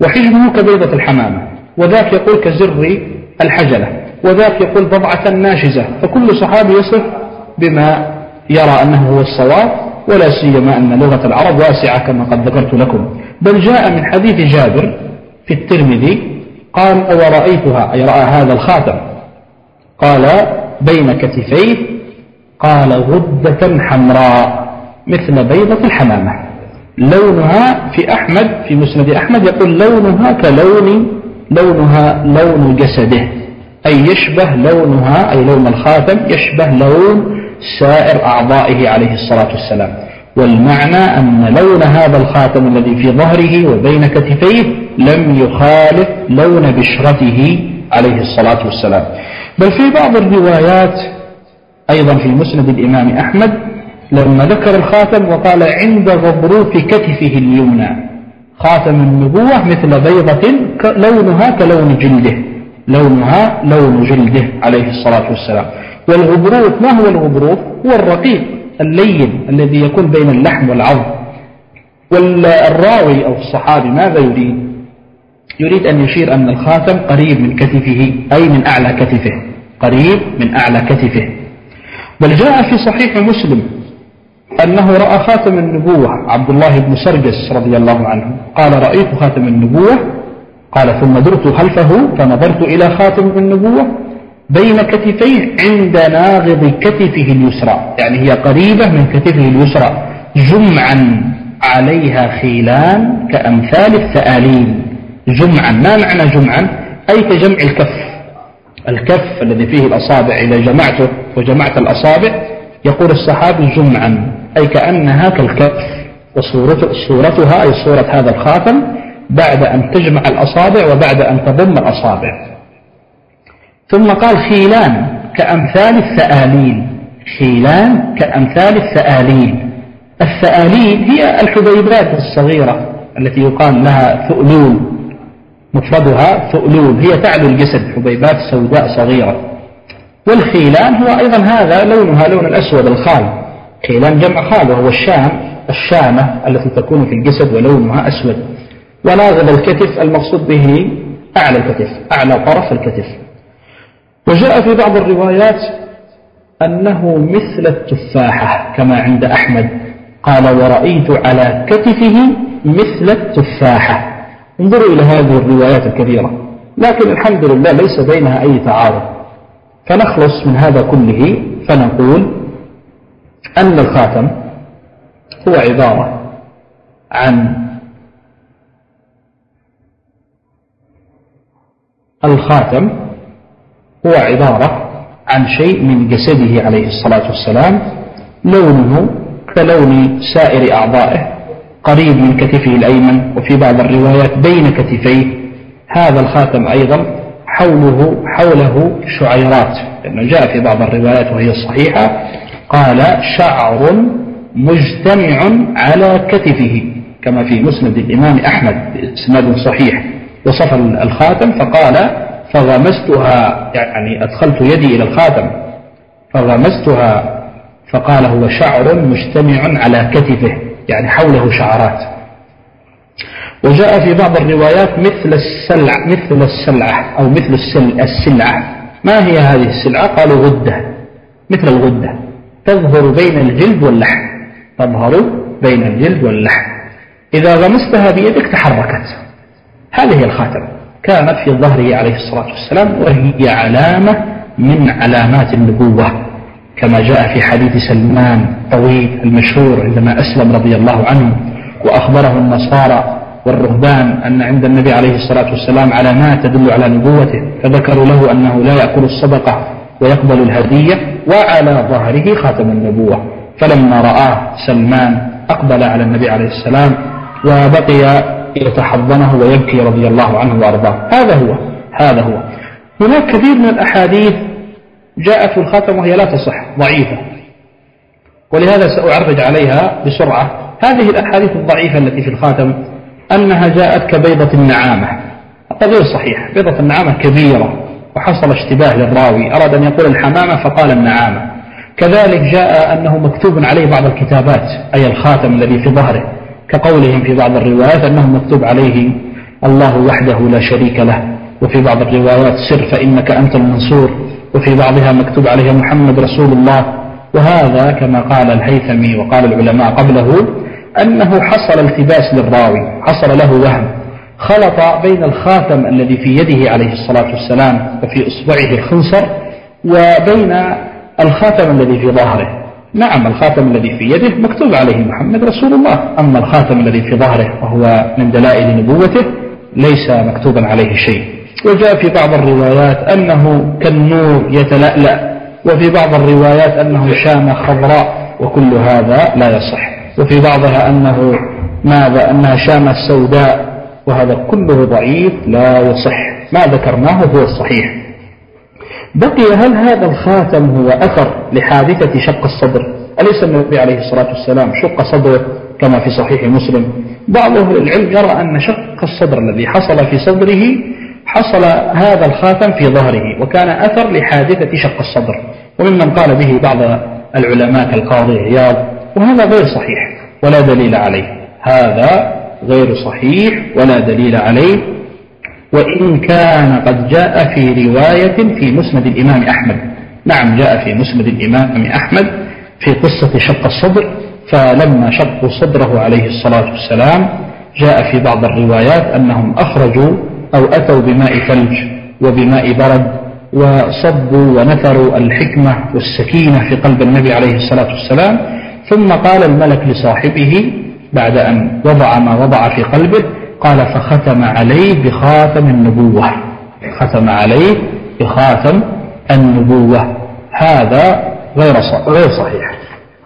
وحجمه كبيضة الحمامة وذاك يقول كزر الحجلة. وذاك يقول بضعة ناشزة فكل صحابي يصف بما يرى أنه هو الصواب ولا سيما أن لغة العرب واسعة كما قد ذكرت لكم. بل جاء من حديث جابر في الترمذي قال ورأيتها أي رأى هذا الخاتم. قال بين كتفيه؟ قال غدة حمراء مثل بيضة الحمامة. لونها في أحمد في مسند أحمد يقول لونها كلون لونها لون جسده. أي يشبه لونها أي لون الخاتم يشبه لون سائر أعضائه عليه الصلاة والسلام. والمعنى أن لون هذا الخاتم الذي في ظهره وبين كتفيه لم يخالف لون بشرته عليه الصلاة والسلام. بل في بعض الروايات أيضا في مسند الإمام أحمد لما ذكر الخاتم وقال عند غضروف كتفه اليمنى خاتم النبوة مثل بيضة لونها كلون جلده. لونها لون جلده عليه الصلاة والسلام. والغضروف ما هو الغضروف هو الرقيق اللين الذي يكون بين اللحم والعظم. والراوي أو الصحابي ماذا يريد؟ يريد أن يشير أن الخاتم قريب من كتفه أي من أعلى كتفه. قريب من أعلى كتفه. بل جاء في صحيح مسلم أنه رأى خاتم النبوة عبد الله بن سرجس رضي الله عنه. قال رأيت خاتم النبوة قال ثم درت خلفه فنظرت إلى خاتم النبوة بين كتفيه عند ناغض كتفه اليسرى. يعني هي قريبة من كتفه اليسرى. جمعا عليها خيلان كأمثال الثآلين جمعا. ما معنى جمعا؟ أي كجمع الكف. الكف الذي فيه الأصابع إذا جمعته وجمعت الأصابع يقول الصحابي جمعا. أي كأنها كالكف. وصورتها أي صورة هذا الخاتم بعد أن تجمع الأصابع وبعد أن تضم الأصابع. ثم قال خيلان كأمثال الثآلين خيلان كأمثال الثآلين الثآلين هي الحبيبات الصغيرة التي يقال لها ثؤلول مفردها ثؤلول. هي تعلو الجسد حبيبات سوداء صغيرة. والخيلان هو أيضا هذا لونها لون الأسود الخال. خيلان جمع خال وهو الشام الشامة التي تكون في الجسد ولونها أسود. وناغب الكتف المقصود به أعلى الكتف أعلى طرف الكتف. وجاء في بعض الروايات أنه مثل التفاحة كما عند أحمد قال ورأيت على كتفه مثل التفاحة. انظروا إلى هذه الروايات الكثيرة لكن الحمد لله ليس بينها أي تعارض. فنخلص من هذا كله فنقول أن الخاتم هو عبارة عن الخاتم هو عبارة عن شيء من جسده عليه الصلاة والسلام لونه كلون سائر أعضائه قريب من كتفه الأيمن وفي بعض الروايات بين كتفيه. هذا الخاتم أيضا حوله حوله شعيرات. لأنه جاء في بعض الروايات وهي الصحيحة قال شعر مجتمع على كتفه كما في مسند الإمام أحمد بإسناد صحيح. وصف الخاتم فقال فغمستها يعني أدخلت يدي إلى الخاتم. فغمستها فقال هو شعر مجتمع على كتفه يعني حوله شعرات. وجاء في بعض الروايات مثل السلع مثل السلعة أو مثل السلعة. ما هي هذه السلعة؟ قالوا غدة. مثل الغدة. تظهر بين الجلد واللحم. تظهر بين الجلد واللحم. إذا غمستها بيدك تحركت. هذه الخاتم كانت في ظهره عليه الصلاة والسلام وهي علامة من علامات النبوة كما جاء في حديث سلمان طويل المشهور عندما أسلم رضي الله عنه وأخبره النصارى والرهبان أن عند النبي عليه الصلاة والسلام علامات تدل على نبوته فذكروا له أنه لا يأكل الصدقة ويقبل الهدية وعلى ظهره خاتم النبوة. فلما رآه سلمان أقبل على النبي عليه السلام وبقي يتحضنه ويبكي رضي الله عنه وأرضاه. هذا هو. هذا هو. هناك كثير من الأحاديث جاءت في الخاتم وهي لا تصح ضعيفة. ولهذا سأعرج عليها بسرعة. هذه الأحاديث الضعيفة التي في الخاتم أنها جاءت كبيضة النعامة. هذا غير صحيح بيضة النعامة كبيرة وحصل اشتباه للراوي. أراد أن يقول الحمامة فقال النعامة. كذلك جاء أنه مكتوب عليه بعض الكتابات أي الخاتم الذي في ظهره. كقولهم في بعض الروايات أنه مكتوب عليه الله وحده لا شريك له وفي بعض الروايات سر فإنك أنت المنصور وفي بعضها مكتوب عليها محمد رسول الله. وهذا كما قال الهيثمي وقال العلماء قبله أنه حصل التباس للراوي حصل له وهم خلط بين الخاتم الذي في يده عليه الصلاة والسلام وفي إصبعه الخنصر وبين الخاتم الذي في ظهره. نعم الخاتم الذي في يده مكتوب عليه محمد رسول الله. أما الخاتم الذي في ظهره وهو من دلائل نبوته ليس مكتوبا عليه شيء. وجاء في بعض الروايات أنه كالنور يتلألأ وفي بعض الروايات أنه شامة خضراء وكل هذا لا يصح. وفي بعضها أنه ماذا؟ أنها شامة سوداء وهذا كله ضعيف لا يصح. ما ذكرناه هو الصحيح. بقي هل هذا الخاتم هو أثر لحادثة شق الصدر؟ أليس النبي عليه الصلاة والسلام شق صدره كما في صحيح مسلم؟ بعض أهل العلم يرى أن شق الصدر الذي حصل في صدره حصل هذا الخاتم في ظهره وكان أثر لحادثة شق الصدر. وممن قال به بعض العلماء كالقاضي عياض وهذا غير صحيح ولا دليل عليه. هذا غير صحيح ولا دليل عليه. وإن كان قد جاء في رواية في مسند الإمام أحمد. نعم جاء في مسند الإمام أحمد في قصة شق الصدر فلما شقوا صدره عليه الصلاة والسلام جاء في بعض الروايات أنهم أخرجوا أو أتوا بماء ثلج وبماء برد وصبوا ونثروا الحكمة والسكينة في قلب النبي عليه الصلاة والسلام. ثم قال الملك لصاحبه بعد أن وضع ما وضع في قلبه قال فختم عليه بخاتم النبوة. ختم عليه بخاتم النبوة. هذا غير غير صحيح.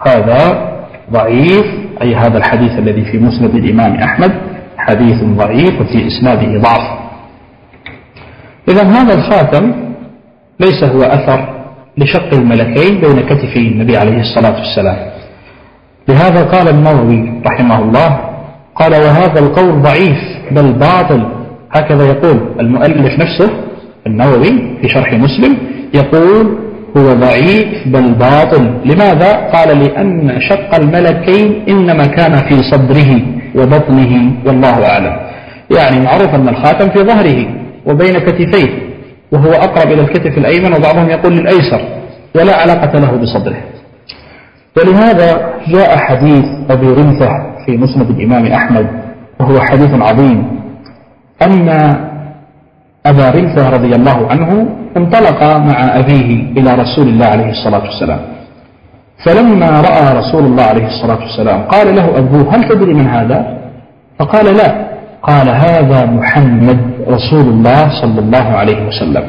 هذا ضعيف أي هذا الحديث الذي في مسند الإمام أحمد حديث ضعيف وفي إسناده ضعف. إذا هذا الخاتم ليس هو أثر لشق الملكين بين كتفي النبي عليه الصلاة والسلام. لهذا قال النووي رحمه الله قال وهذا القول ضعيف بل باطل. هكذا يقول المؤلف نفسه النووي في شرح مسلم يقول هو ضعيف بل باطل. لماذا؟ قال لأن شق الملكين إنما كان في صدره وبطنه والله أعلم. يعني معروف أن الخاتم في ظهره وبين كتفيه وهو أقرب إلى الكتف الأيمن وبعضهم يقول للأيسر ولا علاقة له بصدره. ولهذا جاء حديث أبي رمثة في مسند الإمام أحمد وهو حديث عظيم. أن أبا رمثة رضي الله عنه انطلق مع أبيه إلى رسول الله عليه الصلاة والسلام. فلما رأى رسول الله عليه الصلاة والسلام قال له أبوه هل تدري من هذا؟ فقال لا. قال هذا محمد رسول الله صلى الله عليه وسلم.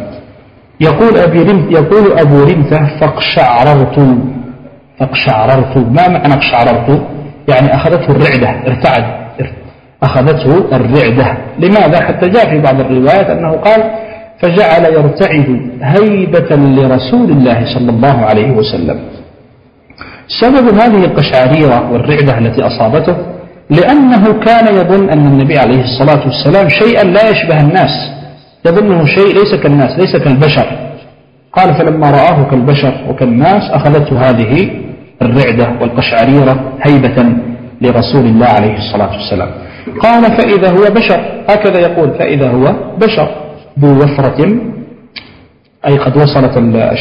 يقول أبي رمت يقول أبو رمتة فاقشعررت فاقشعررت. ما معنى اقشعررت؟ يعني أخذته الرعدة ارتعد أخذته الرعدة. لماذا؟ حتى جاء في بعض الروايات أنه قال فجعل يرتعد هيبة لرسول الله صلى الله عليه وسلم. سبب هذه القشعريرة والرعدة التي أصابته لأنه كان يظن أن النبي عليه الصلاة والسلام شيئا لا يشبه الناس. يظنه شيء ليس كالناس ليس كالبشر. قال فلما رآه كالبشر وكالناس أخذته هذه الرعدة والقشعريرة هيبة لرسول الله عليه الصلاة والسلام. قال فإذا هو بشر. هكذا يقول فإذا هو بشر. ذو وفرة أي قد وصلت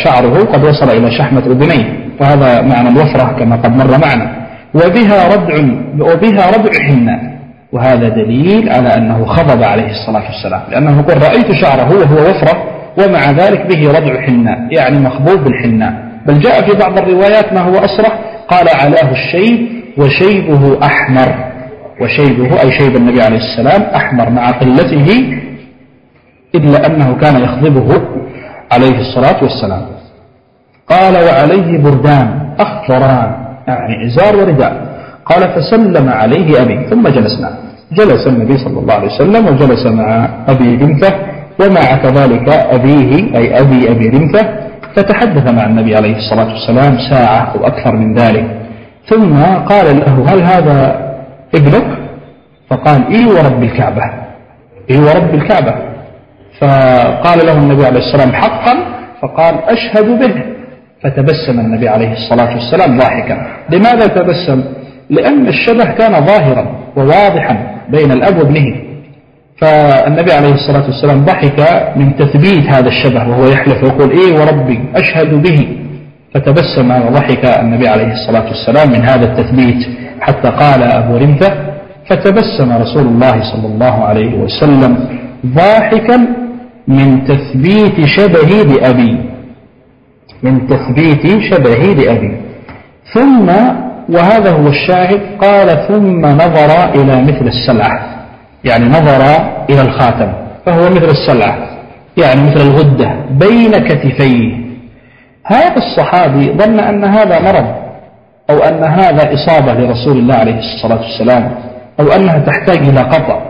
شعره قد وصل إلى شحمة أذنيه وهذا معنى الوفرة كما قد مر معنا. وبها ردع وبها ربع حناء وهذا دليل على أنه خضب عليه الصلاة والسلام. لأنه يقول رأيت شعره وهو وفرة ومع ذلك به ردع حناء يعني مخضوب بالحناء بل جاء في بعض الروايات ما هو أصرح قال علاه الشيب وشيبه أحمر وشيبه أي شيب النبي عليه السلام أحمر مع قلته إلا أنه كان يخضبه عليه الصلاة والسلام. قال وعليه بردان أخضران يعني إزار ورداء. قال فسلم عليه أبي ثم جلسنا. جلس النبي صلى الله عليه وسلم وجلس مع أبي رمثة ومع كذلك أبيه أي أبي أبي رمثة فتحدث مع النبي عليه الصلاة والسلام ساعة أو أكثر من ذلك. ثم قال له هل هذا ابنك؟ فقال إي ورب الكعبة. إي ورب الكعبة. فقال له النبي عليه والسلام حقا فقال أشهد به. فتبسم النبي عليه الصلاة والسلام ضاحكا. لماذا تبسم؟ لأن الشبه كان ظاهرا وواضحا بين الأب وابنه. فالنبي عليه الصلاة والسلام ضحك من تثبيت هذا الشبه وهو يحلف ويقول إيه وربي أشهد به. فتبسم وضحك النبي عليه الصلاة والسلام من هذا التثبيت حتى قال أبو رمثة فتبسم رسول الله صلى الله عليه وسلم ضاحكا من تثبيت شبهي بأبي من تثبيت شبهه لأبي. ثم وهذا هو الشاهد قال ثم نظر إلى مثل السلعة. يعني نظر إلى الخاتم فهو مثل السلعة يعني مثل الغدة بين كتفيه. هذا الصحابي ظن أن هذا مرض أو أن هذا إصابة لرسول الله عليه الصلاة والسلام أو أنها تحتاج إلى قطع.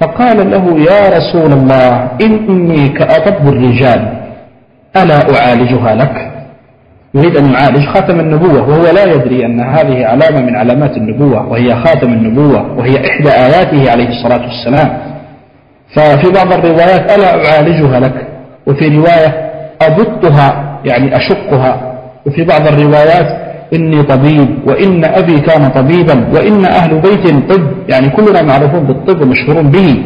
فقال له يا رسول الله إني كأطب الرجال ألا أعالجها لك؟ يريد أن يعالج خاتم النبوة؟ وهو لا يدري أن هذه علامة من علامات النبوة وهي خاتم النبوة وهي إحدى آياته عليه الصلاة والسلام. ففي بعض الروايات ألا أعالجها لك؟ وفي رواية أبطها يعني أشقها. وفي بعض الروايات إني طبيب وإن أبي كان طبيبا وإن أهل بيت طب يعني كلنا معروفون بالطب ومشهورون به.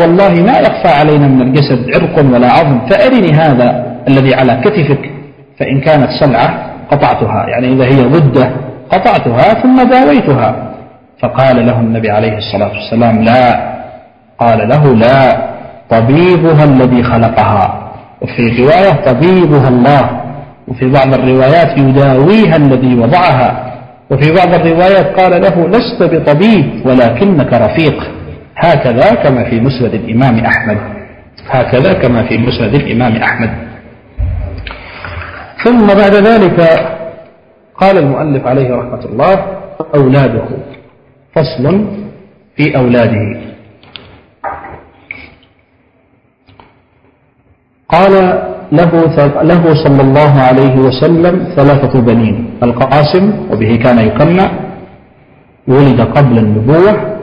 والله ما يخفى علينا من الجسد عرق ولا عظم. فأرني هذا. الذي على كتفك فإن كانت صلعة قطعتها يعني إذا هي ضدة قطعتها ثم داويتها. فقال له النبي عليه الصلاة والسلام لا. قال له لا طبيبها الذي خلقها. وفي رواية طبيبها الله. وفي بعض الروايات يداويها الذي وضعها. وفي بعض الروايات قال له لست بطبيب ولكنك رفيق. هكذا كما في مسند الإمام أحمد. هكذا كما في مسند الإمام أحمد. ثم بعد ذلك قال المؤلف عليه رحمة الله أولاده فصل في أولاده. قال له له صلى الله عليه وسلم ثلاثة بنين القاسم وبه كان يكنى ولد قبل النبوة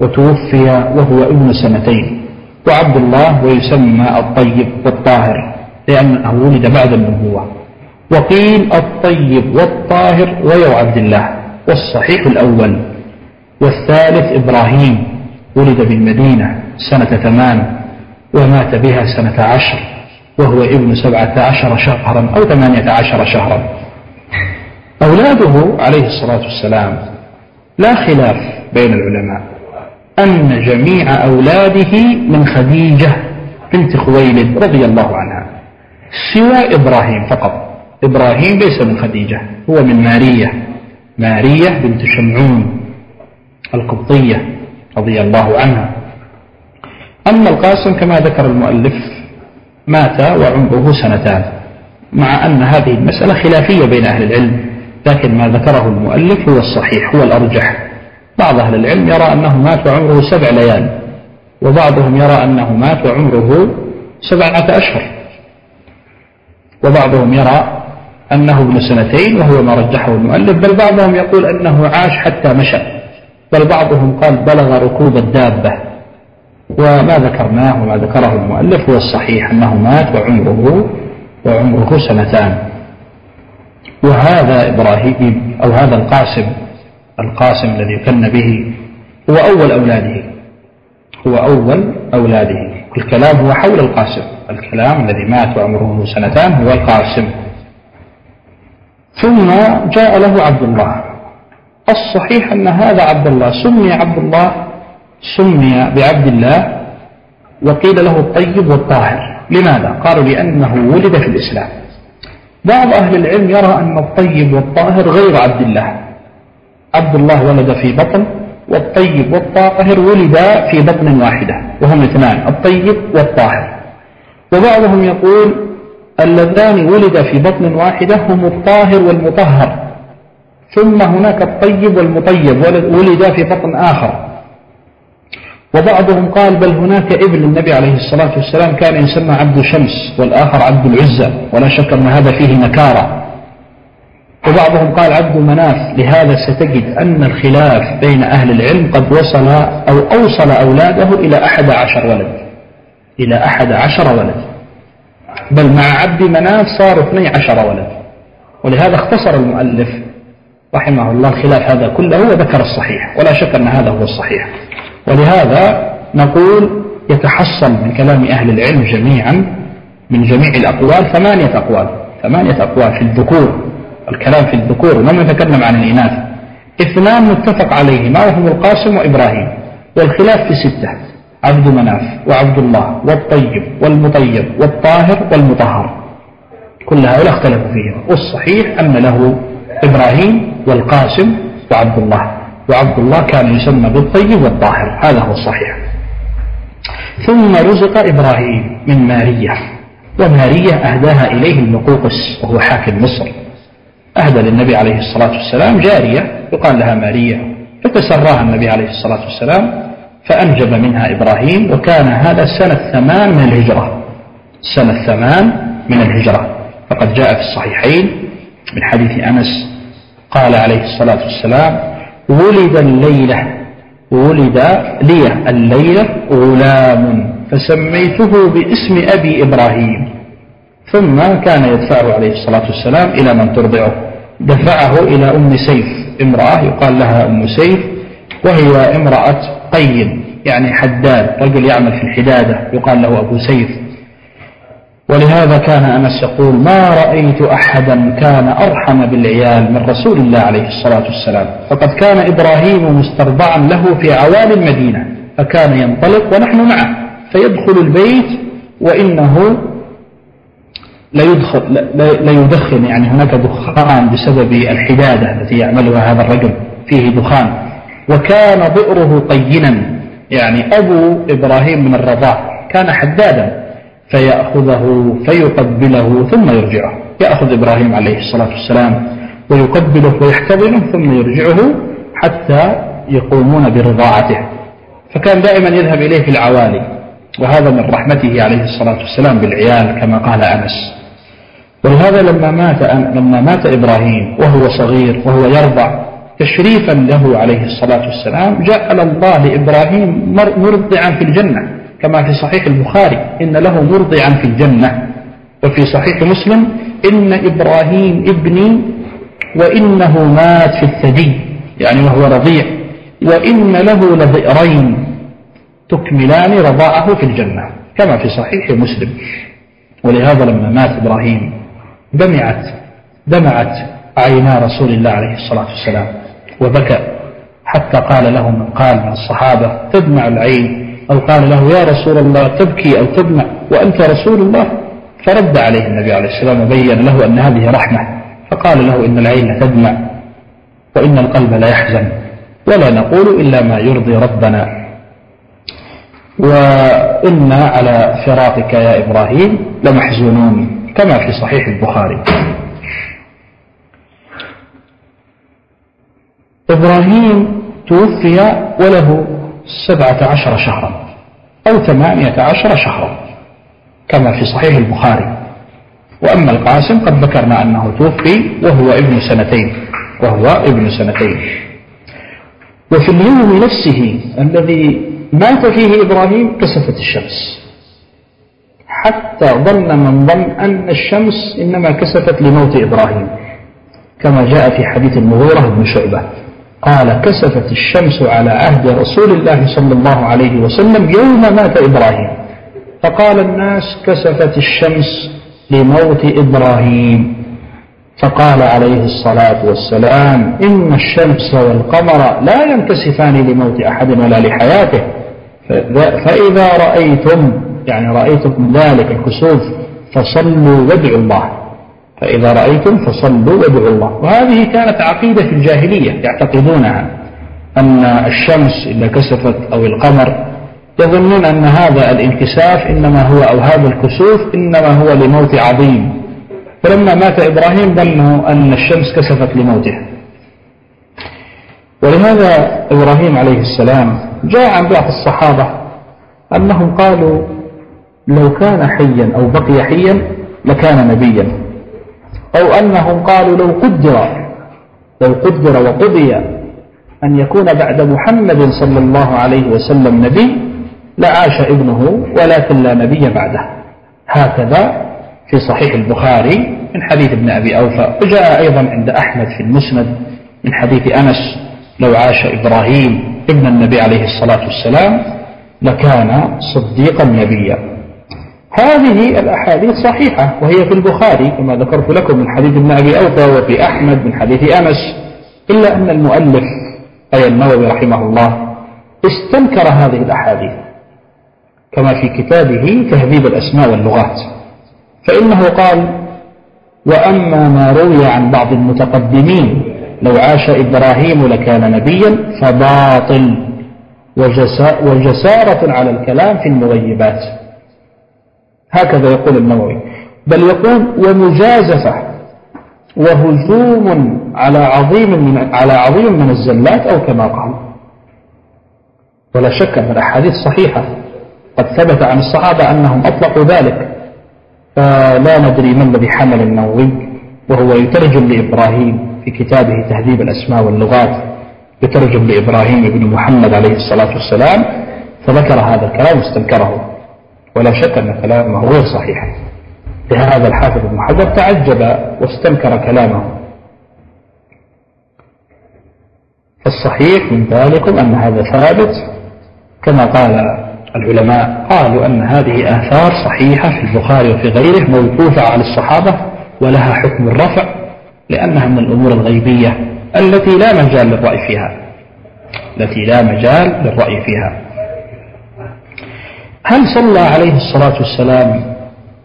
وتوفي وهو ابن سنتين وعبد الله ويسمى الطيب والطاهر لأنه ولد بعد النبوة. وقيل الطيب والطاهر غير عبد الله والصحيح الأول. والثالث إبراهيم ولد بالمدينة سنة ثمان ومات بها سنة عشر وهو ابن سبعة عشر شهرا أو ثمانية عشر شهرا. أولاده عليه الصلاة والسلام. لا خلاف بين العلماء أن جميع أولاده من خديجة بنت خويلد رضي الله عنها. سوى إبراهيم فقط. إبراهيم ليس من خديجة هو من مارية. مارية بنت شمعون القبطية رضي الله عنها. أما القاسم كما ذكر المؤلف مات وعمره سنتان مع أن هذه المسألة خلافية بين أهل العلم لكن ما ذكره المؤلف هو الصحيح هو الأرجح. بعض أهل العلم يرى أنه مات وعمره سبع ليال وبعضهم يرى أنه مات وعمره سبعة أشهر. وبعضهم يرى أنه ابن سنتين وهو ما رجحه المؤلف بل بعضهم يقول أنه عاش حتى مشى. بل بعضهم قال بلغ ركوب الدابة. وما ذكرناه وما ذكره المؤلف هو الصحيح أنه مات وعمره وعمره سنتان. وهذا إبراهيم أو هذا القاسم القاسم الذي يكن به هو أول أولاده. هو أول أولاده. الكلام هو حول القاسم. الكلام الذي مات وعمره سنتان هو القاسم. ثم جاء له عبد الله. الصحيح أن هذا عبد الله سمي عبد الله سمي بعبد الله وقيل له الطيب والطاهر. لماذا؟ قالوا لأنه ولد في الإسلام. بعض أهل العلم يرى أن الطيب والطاهر غير عبد الله. عبد الله ولد في بطن والطيب والطاهر ولدا في بطن واحدة وهم اثنان الطيب والطاهر. وبعضهم يقول اللذان ولد في بطن واحدة هم الطاهر والمطهر. ثم هناك الطيب والمطيب ولدا في بطن آخر. وبعضهم قال بل هناك ابن النبي عليه الصلاة والسلام كان يسمى عبد شمس والآخر عبد العزة ولا شك أن هذا فيه نكارة. وبعضهم قال عبد مناف لهذا ستجد أن الخلاف بين أهل العلم قد وصل أو أوصل أولاده إلى أحد عشر ولد. إلى أحد عشر ولد. بل مع عبد مناف صاروا اثني عشر ولد. ولهذا اختصر المؤلف رحمه الله خلاف هذا كله وذكر الصحيح ولا شك أن هذا هو الصحيح. ولهذا نقول يتحصل من كلام أهل العلم جميعا من جميع الأقوال ثمانية أقوال ثمانية أقوال في الذكور. الكلام في الذكور ولم نتكلم عن الإناث. اثنان متفق عليهما وهم القاسم وإبراهيم. والخلاف في ستة عبد مناف وعبد الله والطيب والمطيب والطاهر والمطهر. كل هؤلاء اختلفوا فيهم والصحيح أن له إبراهيم والقاسم وعبد الله. وعبد الله كان يسمى بالطيب والطاهر هذا هو الصحيح. ثم رزق إبراهيم من مارية ومارية أهداها إليه المقوقس وهو حاكم مصر. أهدى للنبي عليه الصلاة والسلام جارية يقال لها مارية فتسراها النبي عليه الصلاة والسلام فأنجب منها إبراهيم وكان هذا سنة ثمان من الهجرة. سنة ثمان من الهجرة. فقد جاء في الصحيحين من حديث أنس قال عليه الصلاة والسلام ولد الليلة ولد لي الليلة غلام فسميته باسم أبي إبراهيم ثم كان يدفعه عليه الصلاة والسلام إلى من ترضعه. دفعه إلى أم سيف. امرأة يقال لها أم سيف وهي امرأة قيم يعني حداد رجل يعمل في الحدادة يقال له أبو سيف. ولهذا كان أنس يقول ما رأيت أحدا كان أرحم بالعيال من رسول الله عليه الصلاة والسلام. فقد كان إبراهيم مسترضعا له في عوالي المدينة فكان ينطلق ونحن معه فيدخل البيت وإنه لا يدخل لا يدخن يعني هناك دخان بسبب الحدادة التي يعملها هذا الرجل. فيه دخان. وكان بئره طينا. يعني أبو إبراهيم من الرضاع. كان حدادا. فيأخذه فيقبله ثم يرجعه. يأخذ إبراهيم عليه الصلاة والسلام. ويقبله ويحتضنه ثم يرجعه حتى يقومون برضاعته. فكان دائما يذهب إليه في العوالي. وهذا من رحمته عليه الصلاة والسلام بالعيال كما قال أنس. ولهذا لما مات لما مات إبراهيم وهو صغير وهو يرضع تشريفا له عليه الصلاة والسلام جعل الله لإبراهيم مرضعا في الجنة كما في صحيح البخاري إن له مرضعا في الجنة. وفي صحيح مسلم إن إبراهيم ابني وإنه مات في الثدي يعني وهو رضيع وإن له لبئرين تكملان رضاعه في الجنة كما في صحيح مسلم. ولهذا لما مات إبراهيم دمعت دمعت عينا رسول الله عليه الصلاة والسلام وبكى. حتى قال له من قال من الصحابة تدمع العين. أو قال له يا رسول الله تبكي أو تدمع. وأنت رسول الله. فرد عليه النبي عليه السلام وبين له أن هذه رحمة. فقال له إن العين تدمع وإن القلب لا يحزن ولا نقول إلا ما يرضي ربنا. وإنا على فراقك يا إبراهيم لمحزونون. كما في صحيح البخاري. إبراهيم توفي وله سبعة عشر شهرا أو ثمانية عشر شهرا كما في صحيح البخاري. وأما القاسم قد ذكرنا أنه توفي وهو ابن سنتين وهو ابن سنتين. وفي اليوم نفسه الذي مات فيه إبراهيم كسفت الشمس. حتى ظن من ظن أن الشمس إنما كسفت لموت إبراهيم كما جاء في حديث المغيرة بن شعبة. قال كسفت الشمس على عهد رسول الله صلى الله عليه وسلم يوم مات إبراهيم. فقال الناس كسفت الشمس لموت إبراهيم. فقال عليه الصلاة والسلام إن الشمس والقمر لا ينكسفان لموت أحد ولا لحياته فإذا رأيتم يعني رأيتم ذلك الكسوف فصلوا وادعوا الله. فإذا رأيتم فصلوا وادعوا الله. وهذه كانت عقيدة في الجاهلية يعتقدونها أن الشمس إذا كسفت أو القمر يظنون أن هذا الانكساف إنما هو أو هذا الكسوف إنما هو لموت عظيم. فلما مات إبراهيم ظنوا أن الشمس كسفت لموته. ولهذا إبراهيم عليه السلام جاء عن بعض الصحابة أنهم قالوا لو كان حيا أو بقي حيا لكان نبيا. أو أنهم قالوا لو قدر لو قدر وقضي أن يكون بعد محمد صلى الله عليه وسلم نبي لعاش ابنه ولكن لا نبي بعده. هكذا في صحيح البخاري من حديث ابن أبي أوفى وجاء أيضا عند أحمد في المسند من حديث أنس لو عاش إبراهيم ابن النبي عليه الصلاة والسلام لكان صديقا نبيا. هذه الأحاديث صحيحة وهي في البخاري كما ذكرت لكم من حديث ابن أبي أوفى وفي أحمد من حديث أنس إلا أن المؤلف أي النووي رحمه الله استنكر هذه الأحاديث كما في كتابه تهذيب الأسماء واللغات. فإنه قال وأما ما روي عن بعض المتقدمين لو عاش إبراهيم لكان نبيا فباطل وجسارة على الكلام في المغيبات. هكذا يقول النووي. بل يقول ومجازفة وهجوم على عظيم من على عظيم من الزلات أو كما قال. ولا شك أن الأحاديث صحيحة. قد ثبت عن الصحابة أنهم أطلقوا ذلك. فلا ندري ما الذي حمل النووي. وهو يترجم لإبراهيم في كتابه تهذيب الأسماء واللغات. يترجم لإبراهيم بن محمد عليه الصلاة والسلام. فذكر هذا الكلام واستنكره ولا شك أن كلامه غير صحيح. لهذا الحافظ ابن حجر تعجب واستنكر كلامه. فالصحيح من ذلكم أن هذا ثابت. كما قال العلماء قالوا أن هذه آثار صحيحة في البخاري وفي غيره موقوفة على الصحابة ولها حكم الرفع لأنها من الأمور الغيبية التي لا مجال للرأي فيها. التي لا مجال للرأي فيها. هل صلى عليه الصلاة والسلام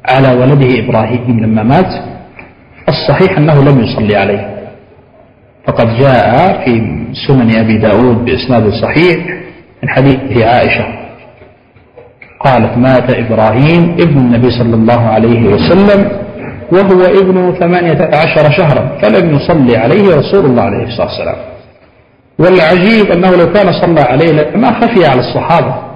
على ولده إبراهيم لما مات؟ الصحيح أنه لم يصلي عليه. فقد جاء في سنن أبي داود بإسناد صحيح من حديث عائشة. قالت مات إبراهيم ابن النبي صلى الله عليه وسلم وهو ابن ثمانية عشر شهرا فلم يصلي عليه رسول الله عليه الصلاة والسلام. والعجيب أنه لو كان صلى عليه ما خفي على الصحابة.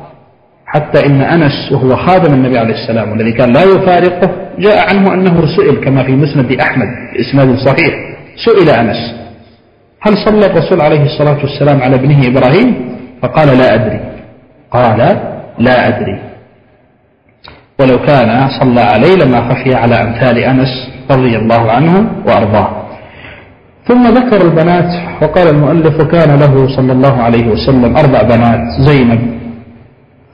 حتى إن أنس وهو خادم النبي عليه السلام والذي كان لا يفارقه جاء عنه أنه سئل كما في مسند أحمد بإسناد صحيح. سئل أنس هل صلى الرسول عليه الصلاة والسلام على ابنه إبراهيم؟ فقال لا أدري. قال لا أدري. ولو كان صلى عليه لما خفي على أمثال أنس رضي الله عنه وأرضاه. ثم ذكر البنات وقال المؤلف وكان له صلى الله عليه وسلم أربع بنات زينب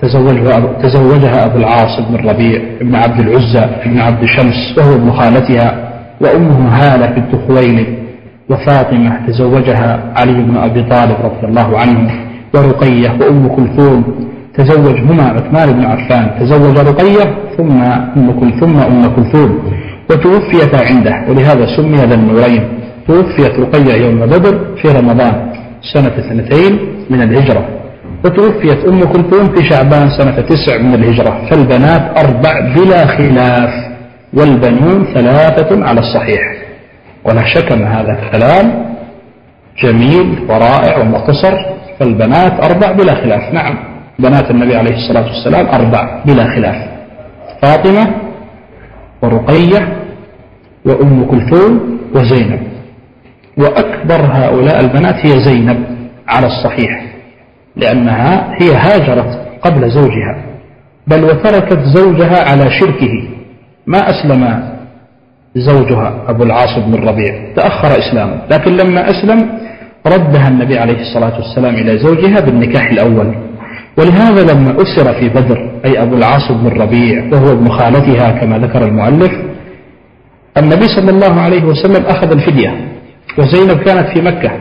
تزوجها تزوجها أبو العاص بن الربيع بن عبد العزى بن عبد شمس وهو ابن خالتها وأمه هالة بنت خويلد وفاطمة تزوجها علي بن أبي طالب رضي الله عنه ورقية وأم كلثوم تزوجهما عثمان بن عفان تزوج رقية ثم أم كلثوم أم كلثوم وتوفيتا عنده ولهذا سمي ذا النورين. توفيت رقية يوم بدر في رمضان سنة اثنتين من الهجرة. وتوفيت أم كلثوم في شعبان سنة تسع من الهجرة فالبنات أربع بلا خلاف والبنون ثلاثة على الصحيح. ولا شك أن هذا الكلام جميل ورائع ومختصر فالبنات أربع بلا خلاف. نعم بنات النبي عليه الصلاة والسلام أربع بلا خلاف. فاطمة ورقية وأم كلثوم وزينب. وأكبر هؤلاء البنات هي زينب على الصحيح. لأنها هي هاجرت قبل زوجها بل وتركت زوجها على شركه. ما أسلم زوجها أبو العاص بن الربيع تأخر إسلامه لكن لما أسلم ردها النبي عليه الصلاة والسلام إلى زوجها بالنكاح الأول. ولهذا لما أسر في بدر أي أبو العاص بن الربيع وهو ابن خالتها كما ذكر المؤلف النبي صلى الله عليه وسلم أخذ الفدية وزينب كانت في مكة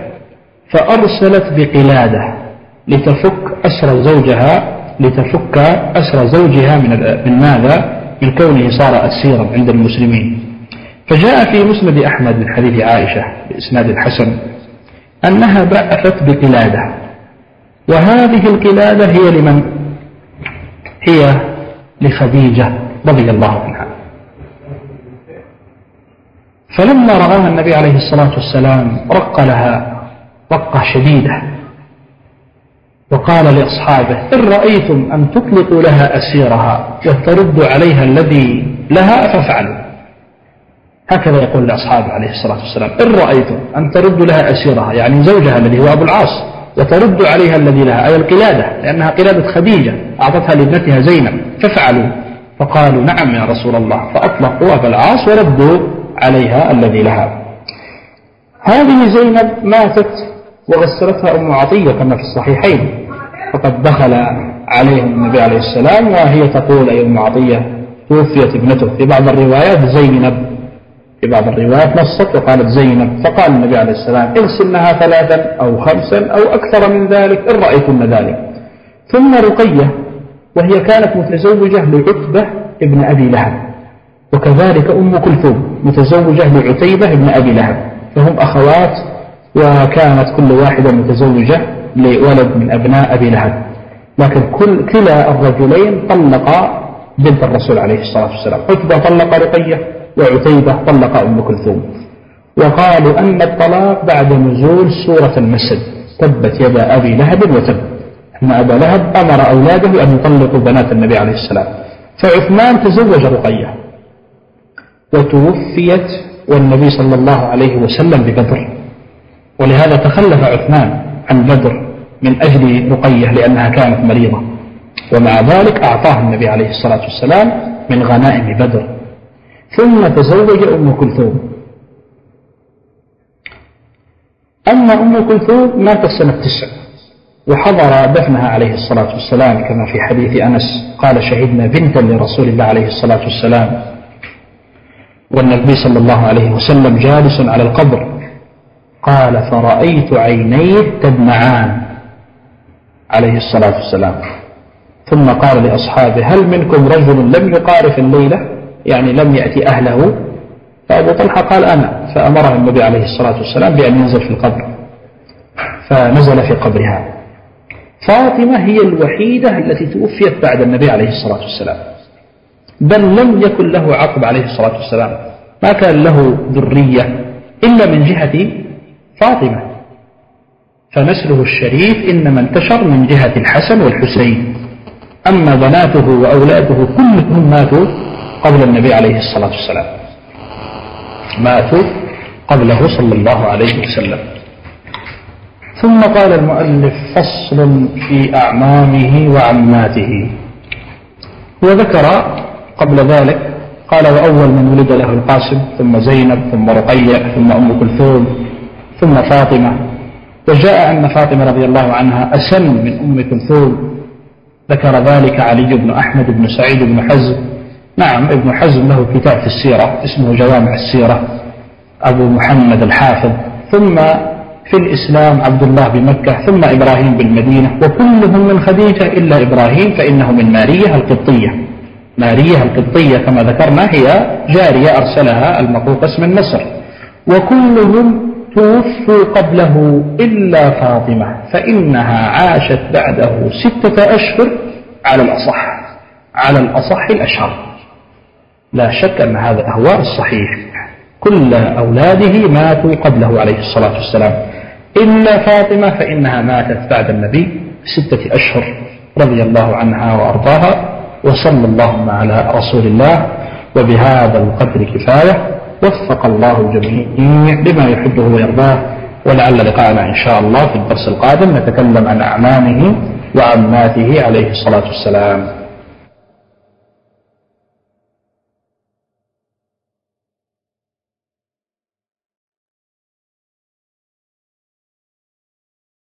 فأرسلت بقلادة. لتفك أسر زوجها لتفك أسر زوجها من من ماذا؟ من كونه صار أسيرا عند المسلمين فجاء في مسند أحمد من حديث عائشة بإسناد الحسن أنها بعثت بقلادة وهذه القلادة هي لمن؟ هي لخديجة رضي الله عنها فلما رآها النبي عليه الصلاة والسلام رق لها رقة شديدة وقال لأصحابه إن رأيتم أن تطلقوا لها أسيرها وتردوا عليها الذي لها فافعلوا. هكذا يقول لأصحابه عليه الصلاة والسلام إن رأيتم أن تردوا لها أسيرها يعني زوجها الذي هو أبو العاص وتردوا عليها الذي لها أي القلادة لأنها قلادة خديجة أعطتها لابنتها زينب فافعلوا. فقالوا نعم يا رسول الله فأطلقوا أبا العاص وردوا عليها الذي لها. هذه زينب ماتت وغسلتها أم عطية كما في الصحيحين. فقد دخل عليهم النبي عليه السلام وهي تقول أي أم عطية توفيت ابنته. في بعض الروايات زينب في بعض الروايات نصت وقالت زينب. فقال النبي عليه السلام اغسلنها ثلاثا أو خمسا أو أكثر من ذلك إن رأيتن ذلك. ثم رقية وهي كانت متزوجة لعتبة ابن أبي لهب. وكذلك أم كلثوم متزوجة لعتيبة ابن أبي لهب. فهم أخوات وكانت كل واحدة متزوجة لولد من أبناء أبي لهب. لكن كل كلا الرجلين طلقا بنت الرسول عليه الصلاة والسلام. عتبة طلق رقية وعتيبة طلق أم كلثوم. وقالوا أن الطلاق بعد نزول سورة المسد تبت يدا أبي لهب وتب. أن أبا لهب أمر أولاده أن يطلقوا بنات النبي عليه السلام. فعثمان تزوج رقية. وتوفيت والنبي صلى الله عليه وسلم ببدر. ولهذا تخلف عثمان. عن بدر من أجل رقية لأنها كانت مريضة. ومع ذلك أعطاه النبي عليه الصلاة والسلام من غنائم بدر. ثم تزوج أم كلثوم. أما أم كلثوم ماتت سنة تسع وحضر دفنها عليه الصلاة والسلام كما في حديث أنس قال شهدنا بنتا لرسول الله عليه الصلاة والسلام. والنبي صلى الله عليه وسلم جالس على القبر قال فرأيت عينيه تدمعان عليه الصلاة والسلام. ثم قال لأصحابه هل منكم رجل لم يقارف الليلة؟ يعني لم يأتي أهله؟ فأبو طلحة قال أنا. فأمره النبي عليه الصلاة والسلام بأن ينزل في القبر. فنزل في قبرها. فاطمة هي الوحيدة التي توفيت بعد النبي عليه الصلاة والسلام. بل لم يكن له عقب عليه الصلاة والسلام. ما كان له ذرية إلا من جهة فاطمة. فنسله الشريف إنما انتشر من جهة الحسن والحسين. أما بناته وأولاده كلهم ماتوا قبل النبي عليه الصلاة والسلام. ماتوا قبله صلى الله عليه وسلم. ثم قال المؤلف فصل في أعمامه وعماته. وذكر قبل ذلك قال وأول من ولد له القاسم ثم زينب ثم رقية ثم أم كلثوم ثم فاطمة. وجاء أن فاطمة رضي الله عنها أسن من أم كلثوم. ذكر ذلك علي بن أحمد بن سعيد بن حزم. نعم ابن حزم له كتاب في السيرة اسمه جوامع السيرة أبو محمد الحافظ. ثم في الإسلام عبد الله بمكة ثم إبراهيم بالمدينة. وكلهم من خديجة إلا إبراهيم فإنه من مارية القبطية. مارية القبطية كما ذكرنا هي جارية أرسلها المقوقس من مصر. وكلهم توفوا قبله إلا فاطمة فإنها عاشت بعده ستة أشهر على الأصح على الأصح الأشهر. لا شك أن هذا هو الصحيح. كل أولاده ماتوا قبله عليه الصلاة والسلام. إلا فاطمة فإنها ماتت بعد النبي ستة أشهر رضي الله عنها وأرضاها وصلى اللهم على رسول الله وبهذا القدر كفاية وفق الله الجميع لما يحبه ويرضاه. ولعل لقاءنا إن شاء الله في الدرس القادم نتكلم عن أعمامه وعماته عليه الصلاة والسلام.